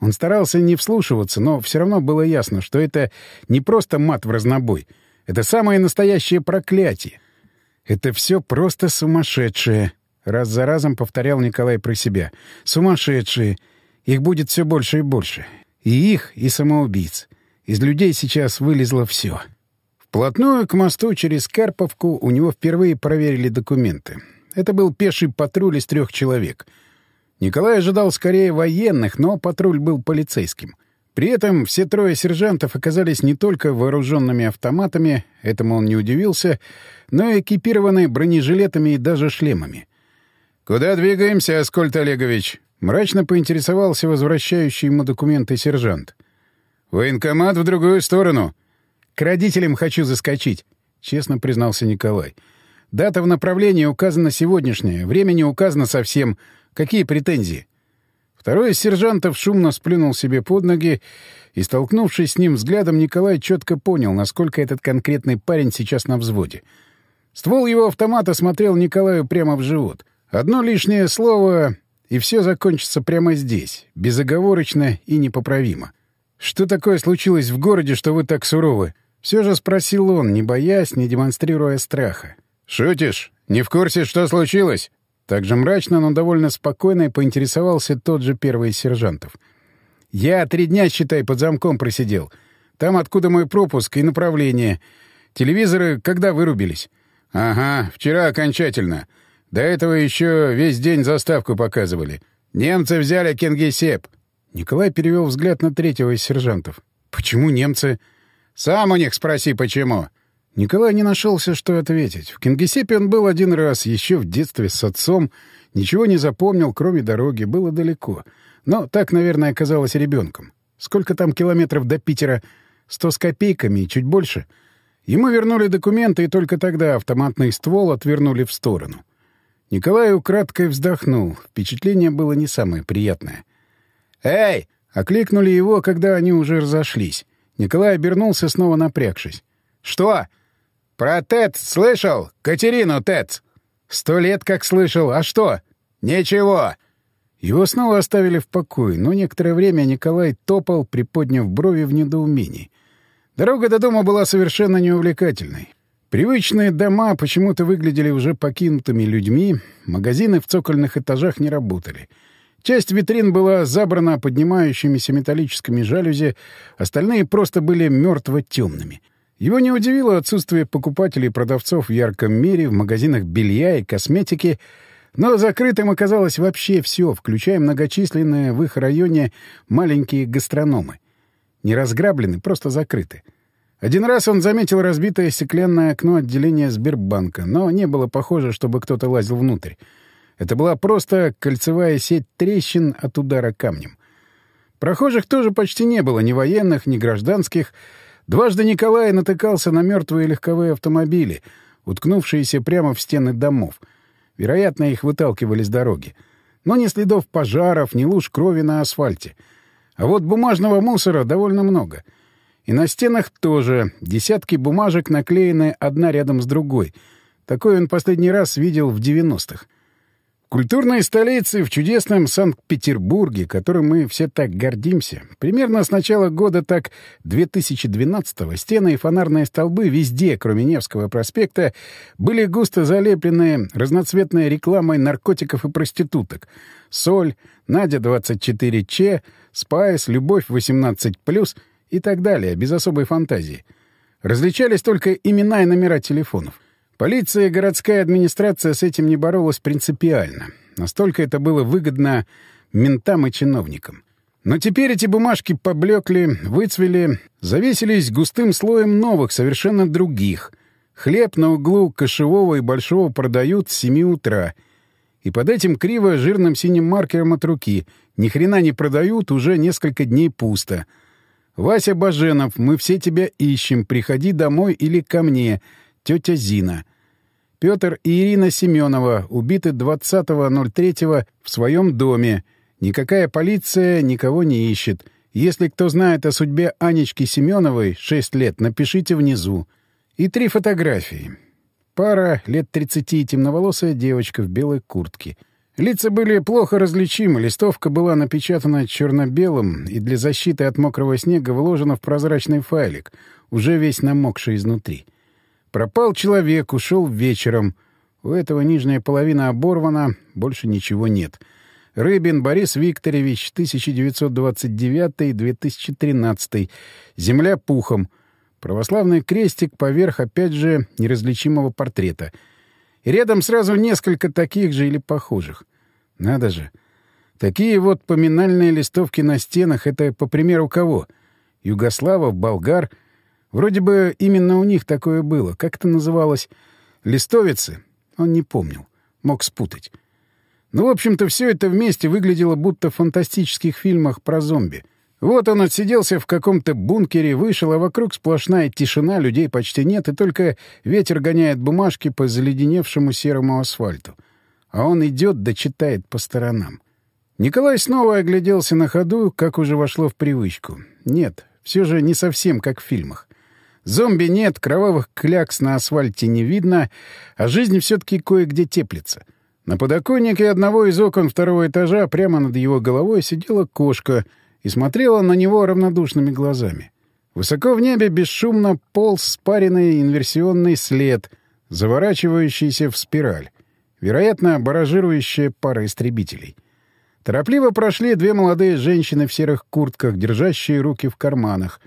Speaker 1: Он старался не вслушиваться, но все равно было ясно, что это не просто мат в разнобой. Это самое настоящее проклятие. Это все просто сумасшедшее, Раз за разом повторял Николай про себя. «Сумасшедшие! Их будет все больше и больше. И их, и самоубийц. Из людей сейчас вылезло все». Вплотную к мосту через Карповку у него впервые проверили документы. Это был пеший патруль из трех человек. Николай ожидал скорее военных, но патруль был полицейским. При этом все трое сержантов оказались не только вооруженными автоматами, этому он не удивился, но и экипированы бронежилетами и даже шлемами. «Куда двигаемся, Аскольд Олегович?» — мрачно поинтересовался возвращающий ему документы сержант. «Военкомат в другую сторону». «К родителям хочу заскочить», — честно признался Николай. «Дата в направлении указана сегодняшняя, время не указано совсем. Какие претензии?» Второй из сержантов шумно сплюнул себе под ноги, и, столкнувшись с ним взглядом, Николай четко понял, насколько этот конкретный парень сейчас на взводе. Ствол его автомата смотрел Николаю прямо в живот. Одно лишнее слово, и все закончится прямо здесь, безоговорочно и непоправимо. «Что такое случилось в городе, что вы так суровы?» Все же спросил он, не боясь, не демонстрируя страха.
Speaker 2: «Шутишь? Не в курсе, что случилось?»
Speaker 1: Так же мрачно, но довольно спокойно поинтересовался тот же первый из сержантов. «Я три дня, считай, под замком просидел. Там, откуда мой пропуск и направление. Телевизоры когда вырубились?»
Speaker 2: «Ага, вчера окончательно. До этого еще весь день заставку показывали. Немцы взяли Кингисепп».
Speaker 1: Николай перевел взгляд на третьего из сержантов. «Почему немцы?»
Speaker 2: «Сам у них спроси, почему».
Speaker 1: Николай не нашелся, что ответить. В Кингисеппе он был один раз, еще в детстве с отцом. Ничего не запомнил, кроме дороги. Было далеко. Но так, наверное, оказалось ребенком. Сколько там километров до Питера? Сто с копейками и чуть больше. Ему вернули документы, и только тогда автоматный ствол отвернули в сторону. Николай украдкой вздохнул. Впечатление было не самое приятное. «Эй!» — окликнули его, когда они уже разошлись. Николай обернулся, снова напрягшись.
Speaker 2: «Что?» «Про Тец слышал? Катерину Тец!»
Speaker 1: «Сто лет как слышал. А что?»
Speaker 2: «Ничего!»
Speaker 1: Его снова оставили в покое, но некоторое время Николай топал, приподняв брови в недоумении. Дорога до дома была совершенно неувлекательной. Привычные дома почему-то выглядели уже покинутыми людьми, магазины в цокольных этажах не работали. Часть витрин была забрана поднимающимися металлическими жалюзи, остальные просто были мертво темными. Его не удивило отсутствие покупателей и продавцов в ярком мире, в магазинах белья и косметики, но закрытым оказалось вообще все, включая многочисленные в их районе маленькие гастрономы. Не разграблены, просто закрыты. Один раз он заметил разбитое стеклянное окно отделения Сбербанка, но не было похоже, чтобы кто-то лазил внутрь. Это была просто кольцевая сеть трещин от удара камнем. Прохожих тоже почти не было, ни военных, ни гражданских — Дважды Николай натыкался на мертвые легковые автомобили, уткнувшиеся прямо в стены домов. Вероятно, их выталкивали с дороги. Но ни следов пожаров, ни луж крови на асфальте. А вот бумажного мусора довольно много. И на стенах тоже десятки бумажек наклеены одна рядом с другой. Такой он последний раз видел в 90-х культурной столице, в чудесном Санкт-Петербурге, которым мы все так гордимся, примерно с начала года так 2012-го стены и фонарные столбы везде, кроме Невского проспекта, были густо залеплены разноцветной рекламой наркотиков и проституток. Соль, Надя 24Ч, Спайс, Любовь 18+, и так далее, без особой фантазии. Различались только имена и номера телефонов. Полиция и городская администрация с этим не боролась принципиально. Настолько это было выгодно ментам и чиновникам. Но теперь эти бумажки поблекли, выцвели, завесились густым слоем новых, совершенно других. Хлеб на углу кошевого и большого продают с семи утра. И под этим криво жирным синим маркером от руки ни хрена не продают, уже несколько дней пусто. «Вася Баженов, мы все тебя ищем, приходи домой или ко мне, тетя Зина». Петр и Ирина Семенова убиты 20.03 в своем доме. Никакая полиция никого не ищет. Если кто знает о судьбе Анечки Семеновой, 6 лет, напишите внизу. И три фотографии. Пара, лет 30 и темноволосая девочка в белой куртке. Лица были плохо различимы, листовка была напечатана черно-белым и для защиты от мокрого снега вложена в прозрачный файлик, уже весь намокший изнутри. Пропал человек, ушел вечером. У этого нижняя половина оборвана, больше ничего нет. Рыбин Борис Викторович, 1929-2013. Земля пухом. Православный крестик поверх, опять же, неразличимого портрета. И рядом сразу несколько таких же или похожих. Надо же. Такие вот поминальные листовки на стенах — это по примеру кого? Югославов, болгар — Вроде бы именно у них такое было. Как это называлось? Листовицы? Он не помнил. Мог спутать. Ну, в общем-то, все это вместе выглядело будто в фантастических фильмах про зомби. Вот он отсиделся в каком-то бункере, вышел, а вокруг сплошная тишина, людей почти нет, и только ветер гоняет бумажки по заледеневшему серому асфальту. А он идет да читает по сторонам. Николай снова огляделся на ходу, как уже вошло в привычку. Нет, все же не совсем как в фильмах. Зомби нет, кровавых клякс на асфальте не видно, а жизнь все-таки кое-где теплится. На подоконнике одного из окон второго этажа прямо над его головой сидела кошка и смотрела на него равнодушными глазами. Высоко в небе бесшумно полз спаренный инверсионный след, заворачивающийся в спираль, вероятно, баражирующая пара истребителей. Торопливо прошли две молодые женщины в серых куртках, держащие руки в карманах.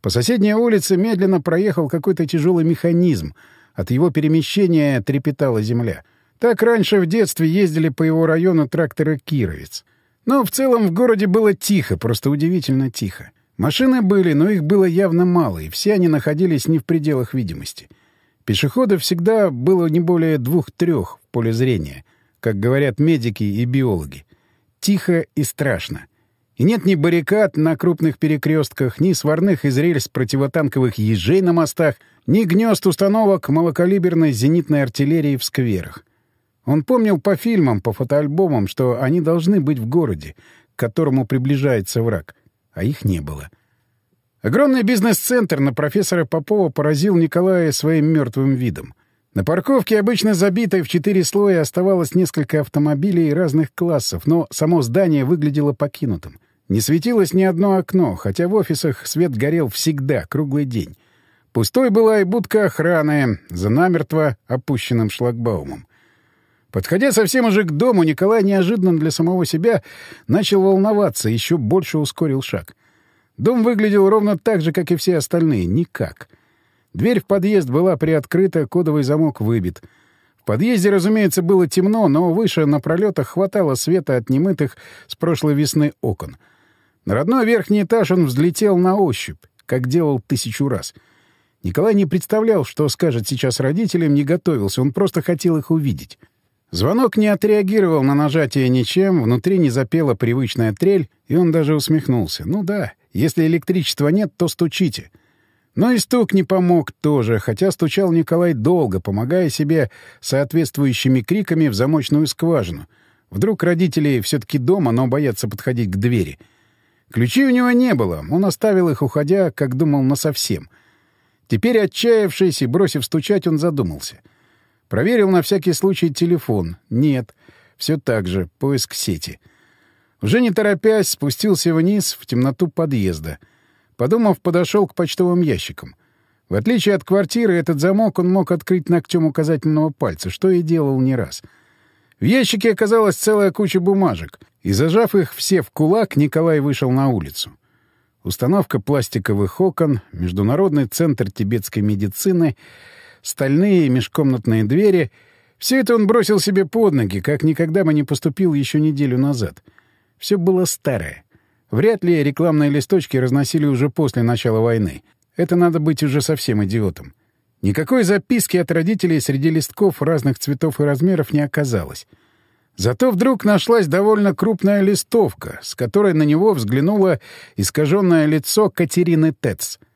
Speaker 1: По соседней улице медленно проехал какой-то тяжелый механизм. От его перемещения трепетала земля — так раньше в детстве ездили по его району тракторы «Кировец». Но в целом в городе было тихо, просто удивительно тихо. Машины были, но их было явно мало, и все они находились не в пределах видимости. Пешеходов всегда было не более двух-трех в поле зрения, как говорят медики и биологи. Тихо и страшно. И нет ни баррикад на крупных перекрестках, ни сварных из рельс противотанковых ежей на мостах, ни гнезд установок малокалиберной зенитной артиллерии в скверах. Он помнил по фильмам, по фотоальбомам, что они должны быть в городе, к которому приближается враг, а их не было. Огромный бизнес-центр на профессора Попова поразил Николая своим мертвым видом. На парковке, обычно забитой в четыре слоя, оставалось несколько автомобилей разных классов, но само здание выглядело покинутым. Не светилось ни одно окно, хотя в офисах свет горел всегда, круглый день. Пустой была и будка охраны за намертво опущенным шлагбаумом. Подходя совсем уже к дому, Николай неожиданно для самого себя начал волноваться, еще больше ускорил шаг. Дом выглядел ровно так же, как и все остальные. Никак. Дверь в подъезд была приоткрыта, кодовый замок выбит. В подъезде, разумеется, было темно, но выше на пролетах хватало света от немытых с прошлой весны окон. На родной верхний этаж он взлетел на ощупь, как делал тысячу раз. Николай не представлял, что скажет сейчас родителям, не готовился, он просто хотел их увидеть. Звонок не отреагировал на нажатие ничем, внутри не запела привычная трель, и он даже усмехнулся. «Ну да, если электричества нет, то стучите». Но и стук не помог тоже, хотя стучал Николай долго, помогая себе соответствующими криками в замочную скважину. Вдруг родители все-таки дома, но боятся подходить к двери. Ключей у него не было, он оставил их, уходя, как думал, насовсем. Теперь, отчаявшись и бросив стучать, он задумался — Проверил на всякий случай телефон. Нет. Все так же. Поиск сети. Уже не торопясь, спустился вниз в темноту подъезда. Подумав, подошел к почтовым ящикам. В отличие от квартиры, этот замок он мог открыть ногтем указательного пальца, что и делал не раз. В ящике оказалась целая куча бумажек, и, зажав их все в кулак, Николай вышел на улицу. Установка пластиковых окон, Международный центр тибетской медицины — стальные межкомнатные двери — все это он бросил себе под ноги, как никогда бы не поступил еще неделю назад. Все было старое. Вряд ли рекламные листочки разносили уже после начала войны. Это надо быть уже совсем идиотом. Никакой записки от родителей среди листков разных цветов и размеров не оказалось. Зато вдруг нашлась довольно крупная листовка, с которой на него взглянуло искаженное лицо Катерины Тец —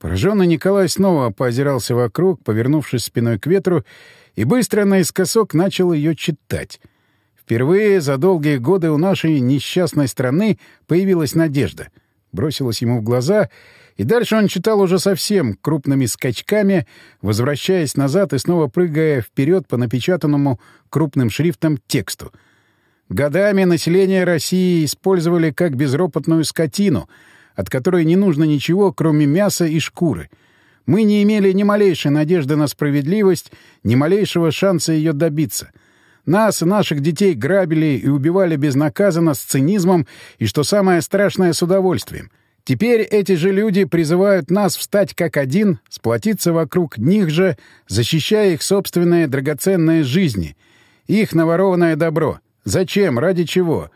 Speaker 1: Пораженный Николай снова поозирался вокруг, повернувшись спиной к ветру, и быстро наискосок начал ее читать. Впервые за долгие годы у нашей несчастной страны появилась надежда. Бросилась ему в глаза, и дальше он читал уже совсем крупными скачками, возвращаясь назад и снова прыгая вперед по напечатанному крупным шрифтом тексту. Годами население России использовали как безропотную скотину — от которой не нужно ничего, кроме мяса и шкуры. Мы не имели ни малейшей надежды на справедливость, ни малейшего шанса ее добиться. Нас и наших детей грабили и убивали безнаказанно, с цинизмом и, что самое страшное, с удовольствием. Теперь эти же люди призывают нас встать как один, сплотиться вокруг них же, защищая их собственные драгоценные жизни, их наворованное добро. Зачем? Ради чего?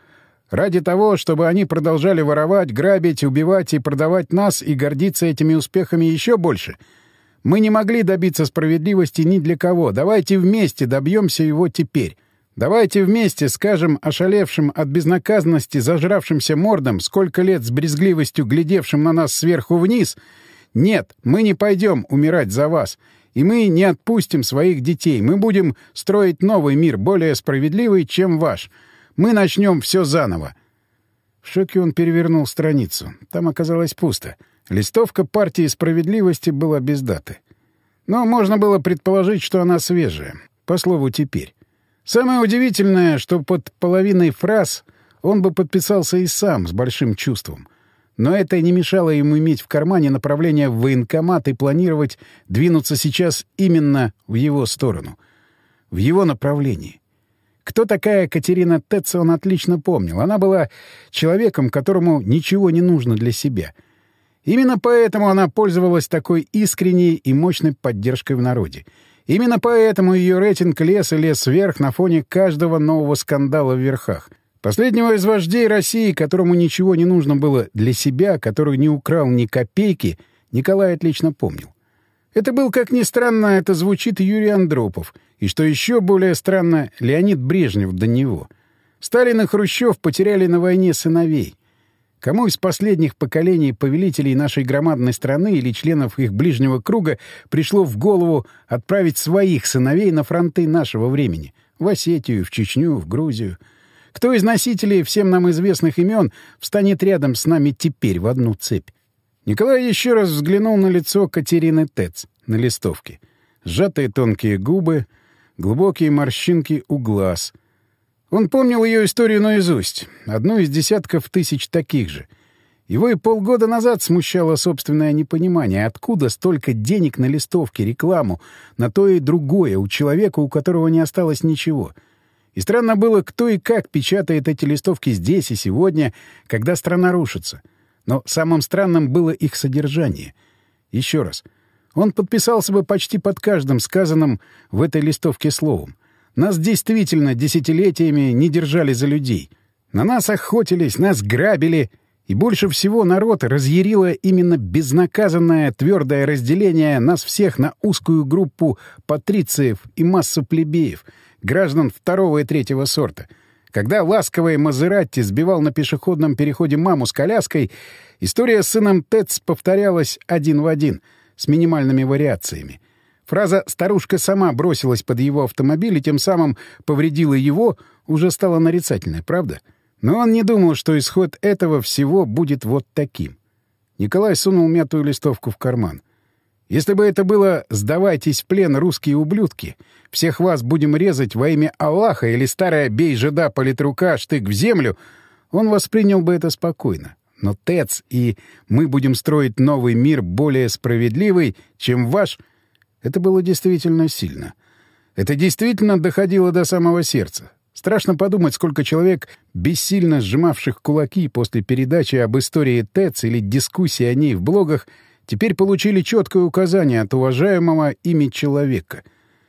Speaker 1: Ради того, чтобы они продолжали воровать, грабить, убивать и продавать нас и гордиться этими успехами еще больше. Мы не могли добиться справедливости ни для кого. Давайте вместе добьемся его теперь. Давайте вместе скажем ошалевшим от безнаказанности, зажравшимся мордам, сколько лет с брезгливостью глядевшим на нас сверху вниз, «Нет, мы не пойдем умирать за вас, и мы не отпустим своих детей. Мы будем строить новый мир, более справедливый, чем ваш». Мы начнем все заново. В шоке он перевернул страницу. Там оказалось пусто. Листовка партии справедливости была без даты. Но можно было предположить, что она свежая. По слову «теперь». Самое удивительное, что под половиной фраз он бы подписался и сам с большим чувством. Но это не мешало ему иметь в кармане направление в военкомат и планировать двинуться сейчас именно в его сторону. В его направлении. Кто такая Катерина Тетца, он отлично помнил. Она была человеком, которому ничего не нужно для себя. Именно поэтому она пользовалась такой искренней и мощной поддержкой в народе. Именно поэтому ее рейтинг лес и лес вверх на фоне каждого нового скандала в верхах. Последнего из вождей России, которому ничего не нужно было для себя, который не украл ни копейки, Николай отлично помнил. Это был, как ни странно, это звучит Юрий Андропов. И что еще более странно, Леонид Брежнев до него. Сталин и Хрущев потеряли на войне сыновей. Кому из последних поколений повелителей нашей громадной страны или членов их ближнего круга пришло в голову отправить своих сыновей на фронты нашего времени? В Осетию, в Чечню, в Грузию. Кто из носителей всем нам известных имен встанет рядом с нами теперь в одну цепь? Николай еще раз взглянул на лицо Катерины Тец на листовке. Сжатые тонкие губы, глубокие морщинки у глаз. Он помнил ее историю наизусть, одну из десятков тысяч таких же. Его и полгода назад смущало собственное непонимание, откуда столько денег на листовке, рекламу, на то и другое у человека, у которого не осталось ничего. И странно было, кто и как печатает эти листовки здесь и сегодня, когда страна рушится — но самым странным было их содержание. Еще раз. Он подписался бы почти под каждым сказанным в этой листовке словом. Нас действительно десятилетиями не держали за людей. На нас охотились, нас грабили. И больше всего народ разъярило именно безнаказанное твердое разделение нас всех на узкую группу патрициев и массу плебеев, граждан второго и третьего сорта — когда ласковый Мазератти сбивал на пешеходном переходе маму с коляской, история с сыном Тец повторялась один в один, с минимальными вариациями. Фраза «старушка сама бросилась под его автомобиль и тем самым повредила его» уже стала нарицательной, правда? Но он не думал, что исход этого всего будет вот таким. Николай сунул мятую листовку в карман. Если бы это было «сдавайтесь в плен, русские ублюдки», «всех вас будем резать во имя Аллаха» или старая «бей жида политрука, штык в землю», он воспринял бы это спокойно. Но ТЭЦ и «мы будем строить новый мир более справедливый, чем ваш» — это было действительно сильно. Это действительно доходило до самого сердца. Страшно подумать, сколько человек, бессильно сжимавших кулаки после передачи об истории ТЭЦ или дискуссии о ней в блогах — теперь получили четкое указание от уважаемого ими человека.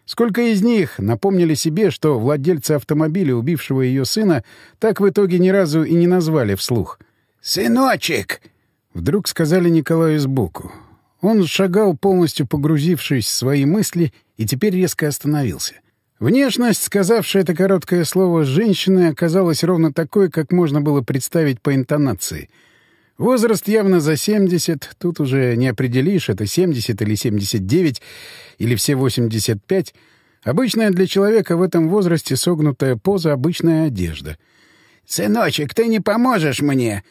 Speaker 1: Сколько из них напомнили себе, что владельцы автомобиля, убившего ее сына, так в итоге ни разу и не назвали вслух.
Speaker 3: «Сыночек!»
Speaker 1: — вдруг сказали Николаю сбоку. Он шагал, полностью погрузившись в свои мысли, и теперь резко остановился. Внешность, сказавшая это короткое слово женщины, оказалась ровно такой, как можно было представить по интонации — Возраст явно за 70, тут уже не определишь, это 70 или 79, или все 85. Обычная для человека в этом возрасте согнутая поза, обычная одежда.
Speaker 3: «Сыночек, ты не поможешь мне?»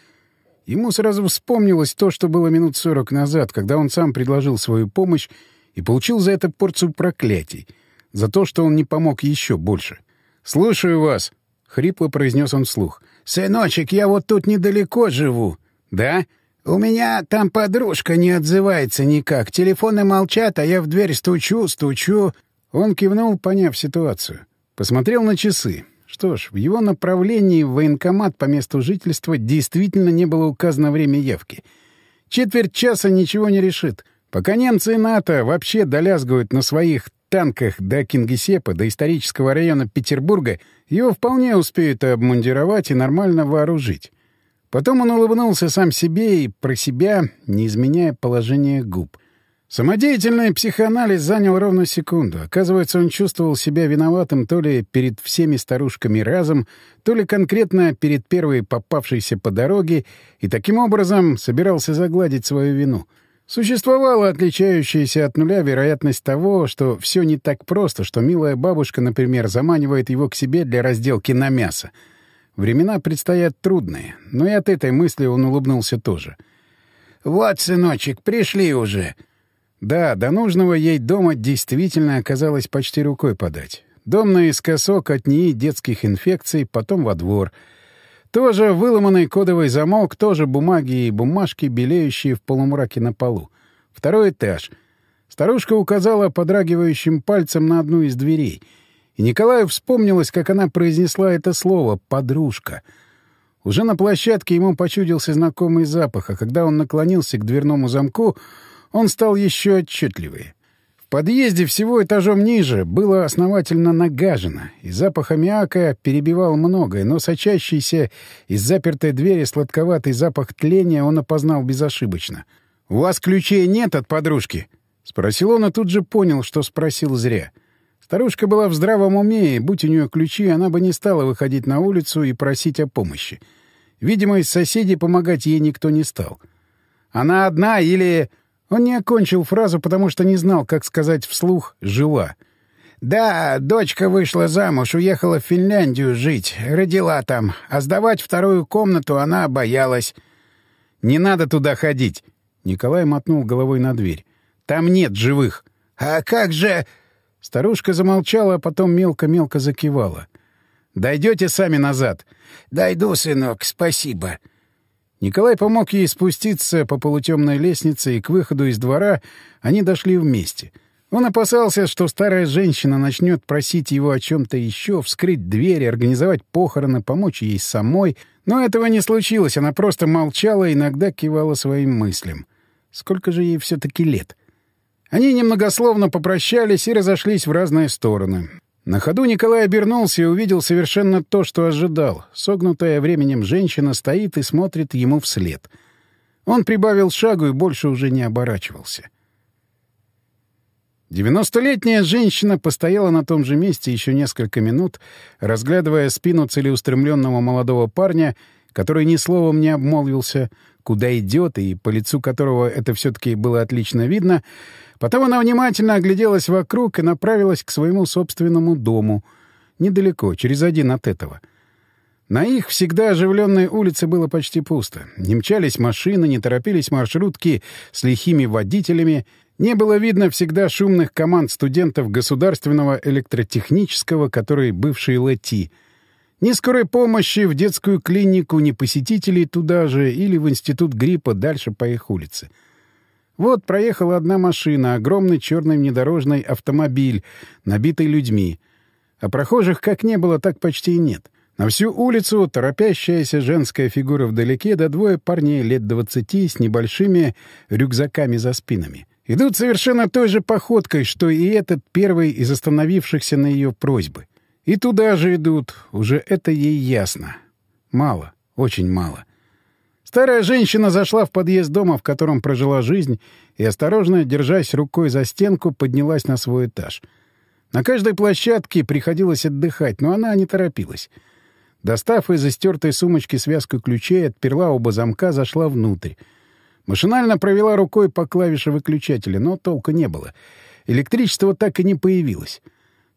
Speaker 1: Ему сразу вспомнилось то, что было минут сорок назад, когда он сам предложил свою помощь и получил за это порцию проклятий, за то, что он не помог еще больше. «Слушаю вас», — хрипло произнес он вслух.
Speaker 3: «Сыночек, я вот тут недалеко живу».
Speaker 1: «Да?»
Speaker 3: «У меня там подружка не отзывается никак. Телефоны молчат, а я в дверь стучу, стучу».
Speaker 1: Он кивнул, поняв ситуацию. Посмотрел на часы. Что ж, в его направлении в военкомат по месту жительства действительно не было указано время явки. Четверть часа ничего не решит. Пока немцы и НАТО вообще долязгают на своих танках до Кингисеппа, до исторического района Петербурга, его вполне успеют обмундировать и нормально вооружить. Потом он улыбнулся сам себе и про себя, не изменяя положение губ. Самодеятельный психоанализ занял ровно секунду. Оказывается, он чувствовал себя виноватым то ли перед всеми старушками разом, то ли конкретно перед первой попавшейся по дороге, и таким образом собирался загладить свою вину. Существовала отличающаяся от нуля вероятность того, что все не так просто, что милая бабушка, например, заманивает его к себе для разделки на мясо — Времена предстоят трудные, но и от этой мысли он улыбнулся тоже.
Speaker 3: «Вот, сыночек, пришли уже!»
Speaker 1: Да, до нужного ей дома действительно оказалось почти рукой подать. Дом наискосок от НИИ детских инфекций, потом во двор. Тоже выломанный кодовый замок, тоже бумаги и бумажки, белеющие в полумраке на полу. Второй этаж. Старушка указала подрагивающим пальцем на одну из дверей. И Николаю вспомнилось, как она произнесла это слово «подружка». Уже на площадке ему почудился знакомый запах, а когда он наклонился к дверному замку, он стал еще отчетливее. В подъезде всего этажом ниже было основательно нагажено, и запах аммиака перебивал многое, но сочащийся из запертой двери сладковатый запах тления он опознал безошибочно. «У вас ключей нет от подружки?» — спросил он, и тут же понял, что спросил зря. Старушка была в здравом уме, и, будь у нее ключи, она бы не стала выходить на улицу и просить о помощи. Видимо, из соседей помогать ей никто не стал. «Она одна или...» Он не окончил фразу, потому что не знал, как сказать вслух «жила». «Да, дочка вышла замуж, уехала в Финляндию жить, родила там, а сдавать вторую комнату она боялась». «Не надо туда ходить!» Николай мотнул головой на дверь. «Там нет живых!» «А как же...» Старушка замолчала, а потом мелко-мелко закивала. «Дойдете сами назад?» «Дойду, сынок, спасибо». Николай помог ей спуститься по полутемной лестнице, и к выходу из двора они дошли вместе. Он опасался, что старая женщина начнет просить его о чем-то еще, вскрыть двери, организовать похороны, помочь ей самой. Но этого не случилось, она просто молчала и иногда кивала своим мыслям. Сколько же ей все-таки лет? Они немногословно попрощались и разошлись в разные стороны. На ходу Николай обернулся и увидел совершенно то, что ожидал. Согнутая временем женщина стоит и смотрит ему вслед. Он прибавил шагу и больше уже не оборачивался. Девяностолетняя женщина постояла на том же месте еще несколько минут, разглядывая спину целеустремленного молодого парня, который ни словом не обмолвился, куда идет, и по лицу которого это все-таки было отлично видно, Потом она внимательно огляделась вокруг и направилась к своему собственному дому. Недалеко, через один от этого. На их всегда оживленной улице было почти пусто. Не мчались машины, не торопились маршрутки с лихими водителями. Не было видно всегда шумных команд студентов государственного электротехнического, которые бывшие ЛЭТИ. Ни скорой помощи в детскую клинику, ни посетителей туда же или в институт гриппа дальше по их улице. — вот проехала одна машина, огромный черный внедорожный автомобиль, набитый людьми. А прохожих как не было, так почти и нет. На всю улицу торопящаяся женская фигура вдалеке, да двое парней лет двадцати с небольшими рюкзаками за спинами. Идут совершенно той же походкой, что и этот первый из остановившихся на ее просьбы. И туда же идут, уже это ей ясно. Мало, очень мало. — Старая женщина зашла в подъезд дома, в котором прожила жизнь, и, осторожно, держась рукой за стенку, поднялась на свой этаж. На каждой площадке приходилось отдыхать, но она не торопилась. Достав из истертой сумочки связку ключей, отперла оба замка, зашла внутрь. Машинально провела рукой по клавише выключателя, но толка не было. Электричество так и не появилось.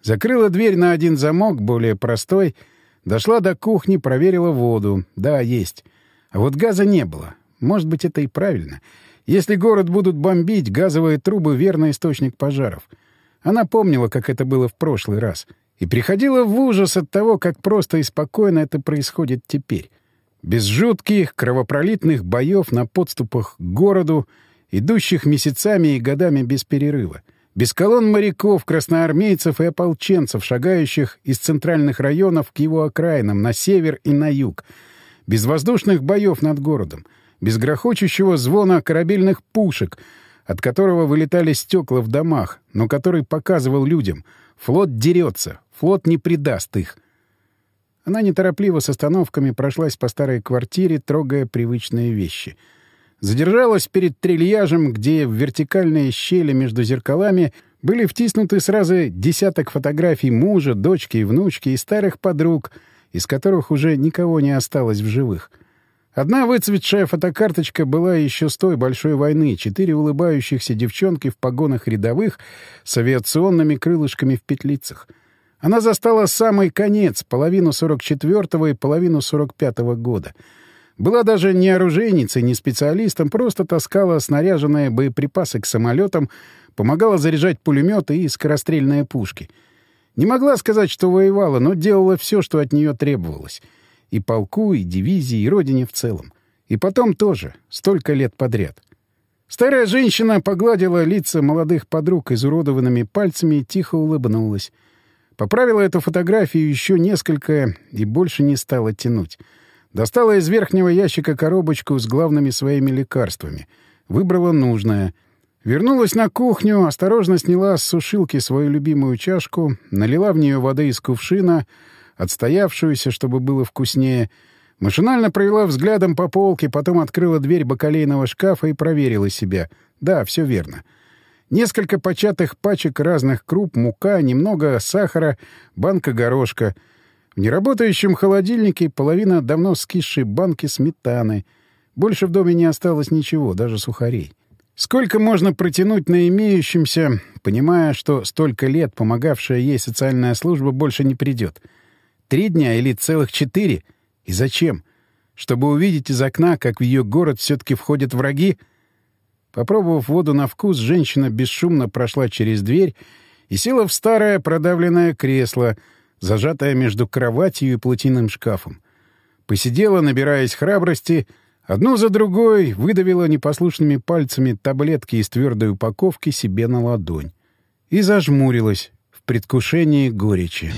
Speaker 1: Закрыла дверь на один замок, более простой. Дошла до кухни, проверила воду. Да, есть. А вот газа не было. Может быть, это и правильно. Если город будут бомбить, газовые трубы — верный источник пожаров. Она помнила, как это было в прошлый раз. И приходила в ужас от того, как просто и спокойно это происходит теперь. Без жутких, кровопролитных боев на подступах к городу, идущих месяцами и годами без перерыва. Без колонн моряков, красноармейцев и ополченцев, шагающих из центральных районов к его окраинам, на север и на юг — без воздушных боев над городом, без грохочущего звона корабельных пушек, от которого вылетали стекла в домах, но который показывал людям — флот дерется, флот не предаст их. Она неторопливо с остановками прошлась по старой квартире, трогая привычные вещи. Задержалась перед трильяжем, где в вертикальные щели между зеркалами были втиснуты сразу десяток фотографий мужа, дочки и внучки и старых подруг — из которых уже никого не осталось в живых. Одна выцветшая фотокарточка была еще с той большой войны, четыре улыбающихся девчонки в погонах рядовых с авиационными крылышками в петлицах. Она застала самый конец, половину 44-го и половину 45-го года. Была даже не оружейницей, не специалистом, просто таскала снаряженные боеприпасы к самолетам, помогала заряжать пулеметы и скорострельные пушки — Не могла сказать, что воевала, но делала все, что от нее требовалось. И полку, и дивизии, и родине в целом. И потом тоже, столько лет подряд. Старая женщина погладила лица молодых подруг изуродованными пальцами и тихо улыбнулась. Поправила эту фотографию еще несколько и больше не стала тянуть. Достала из верхнего ящика коробочку с главными своими лекарствами. Выбрала нужное. Вернулась на кухню, осторожно сняла с сушилки свою любимую чашку, налила в нее воды из кувшина, отстоявшуюся, чтобы было вкуснее — Машинально провела взглядом по полке, потом открыла дверь бакалейного шкафа и проверила себя. Да, все верно. Несколько початых пачек разных круп, мука, немного сахара, банка горошка. В неработающем холодильнике половина давно скисшей банки сметаны. Больше в доме не осталось ничего, даже сухарей. Сколько можно протянуть на имеющемся, понимая, что столько лет помогавшая ей социальная служба больше не придет? Три дня или целых четыре — и зачем? Чтобы увидеть из окна, как в ее город все-таки входят враги? Попробовав воду на вкус, женщина бесшумно прошла через дверь и села в старое продавленное кресло, зажатое между кроватью и платиным шкафом. Посидела, набираясь храбрости, одну за другой выдавила непослушными пальцами таблетки из твердой упаковки себе на ладонь и зажмурилась в предвкушении горечи.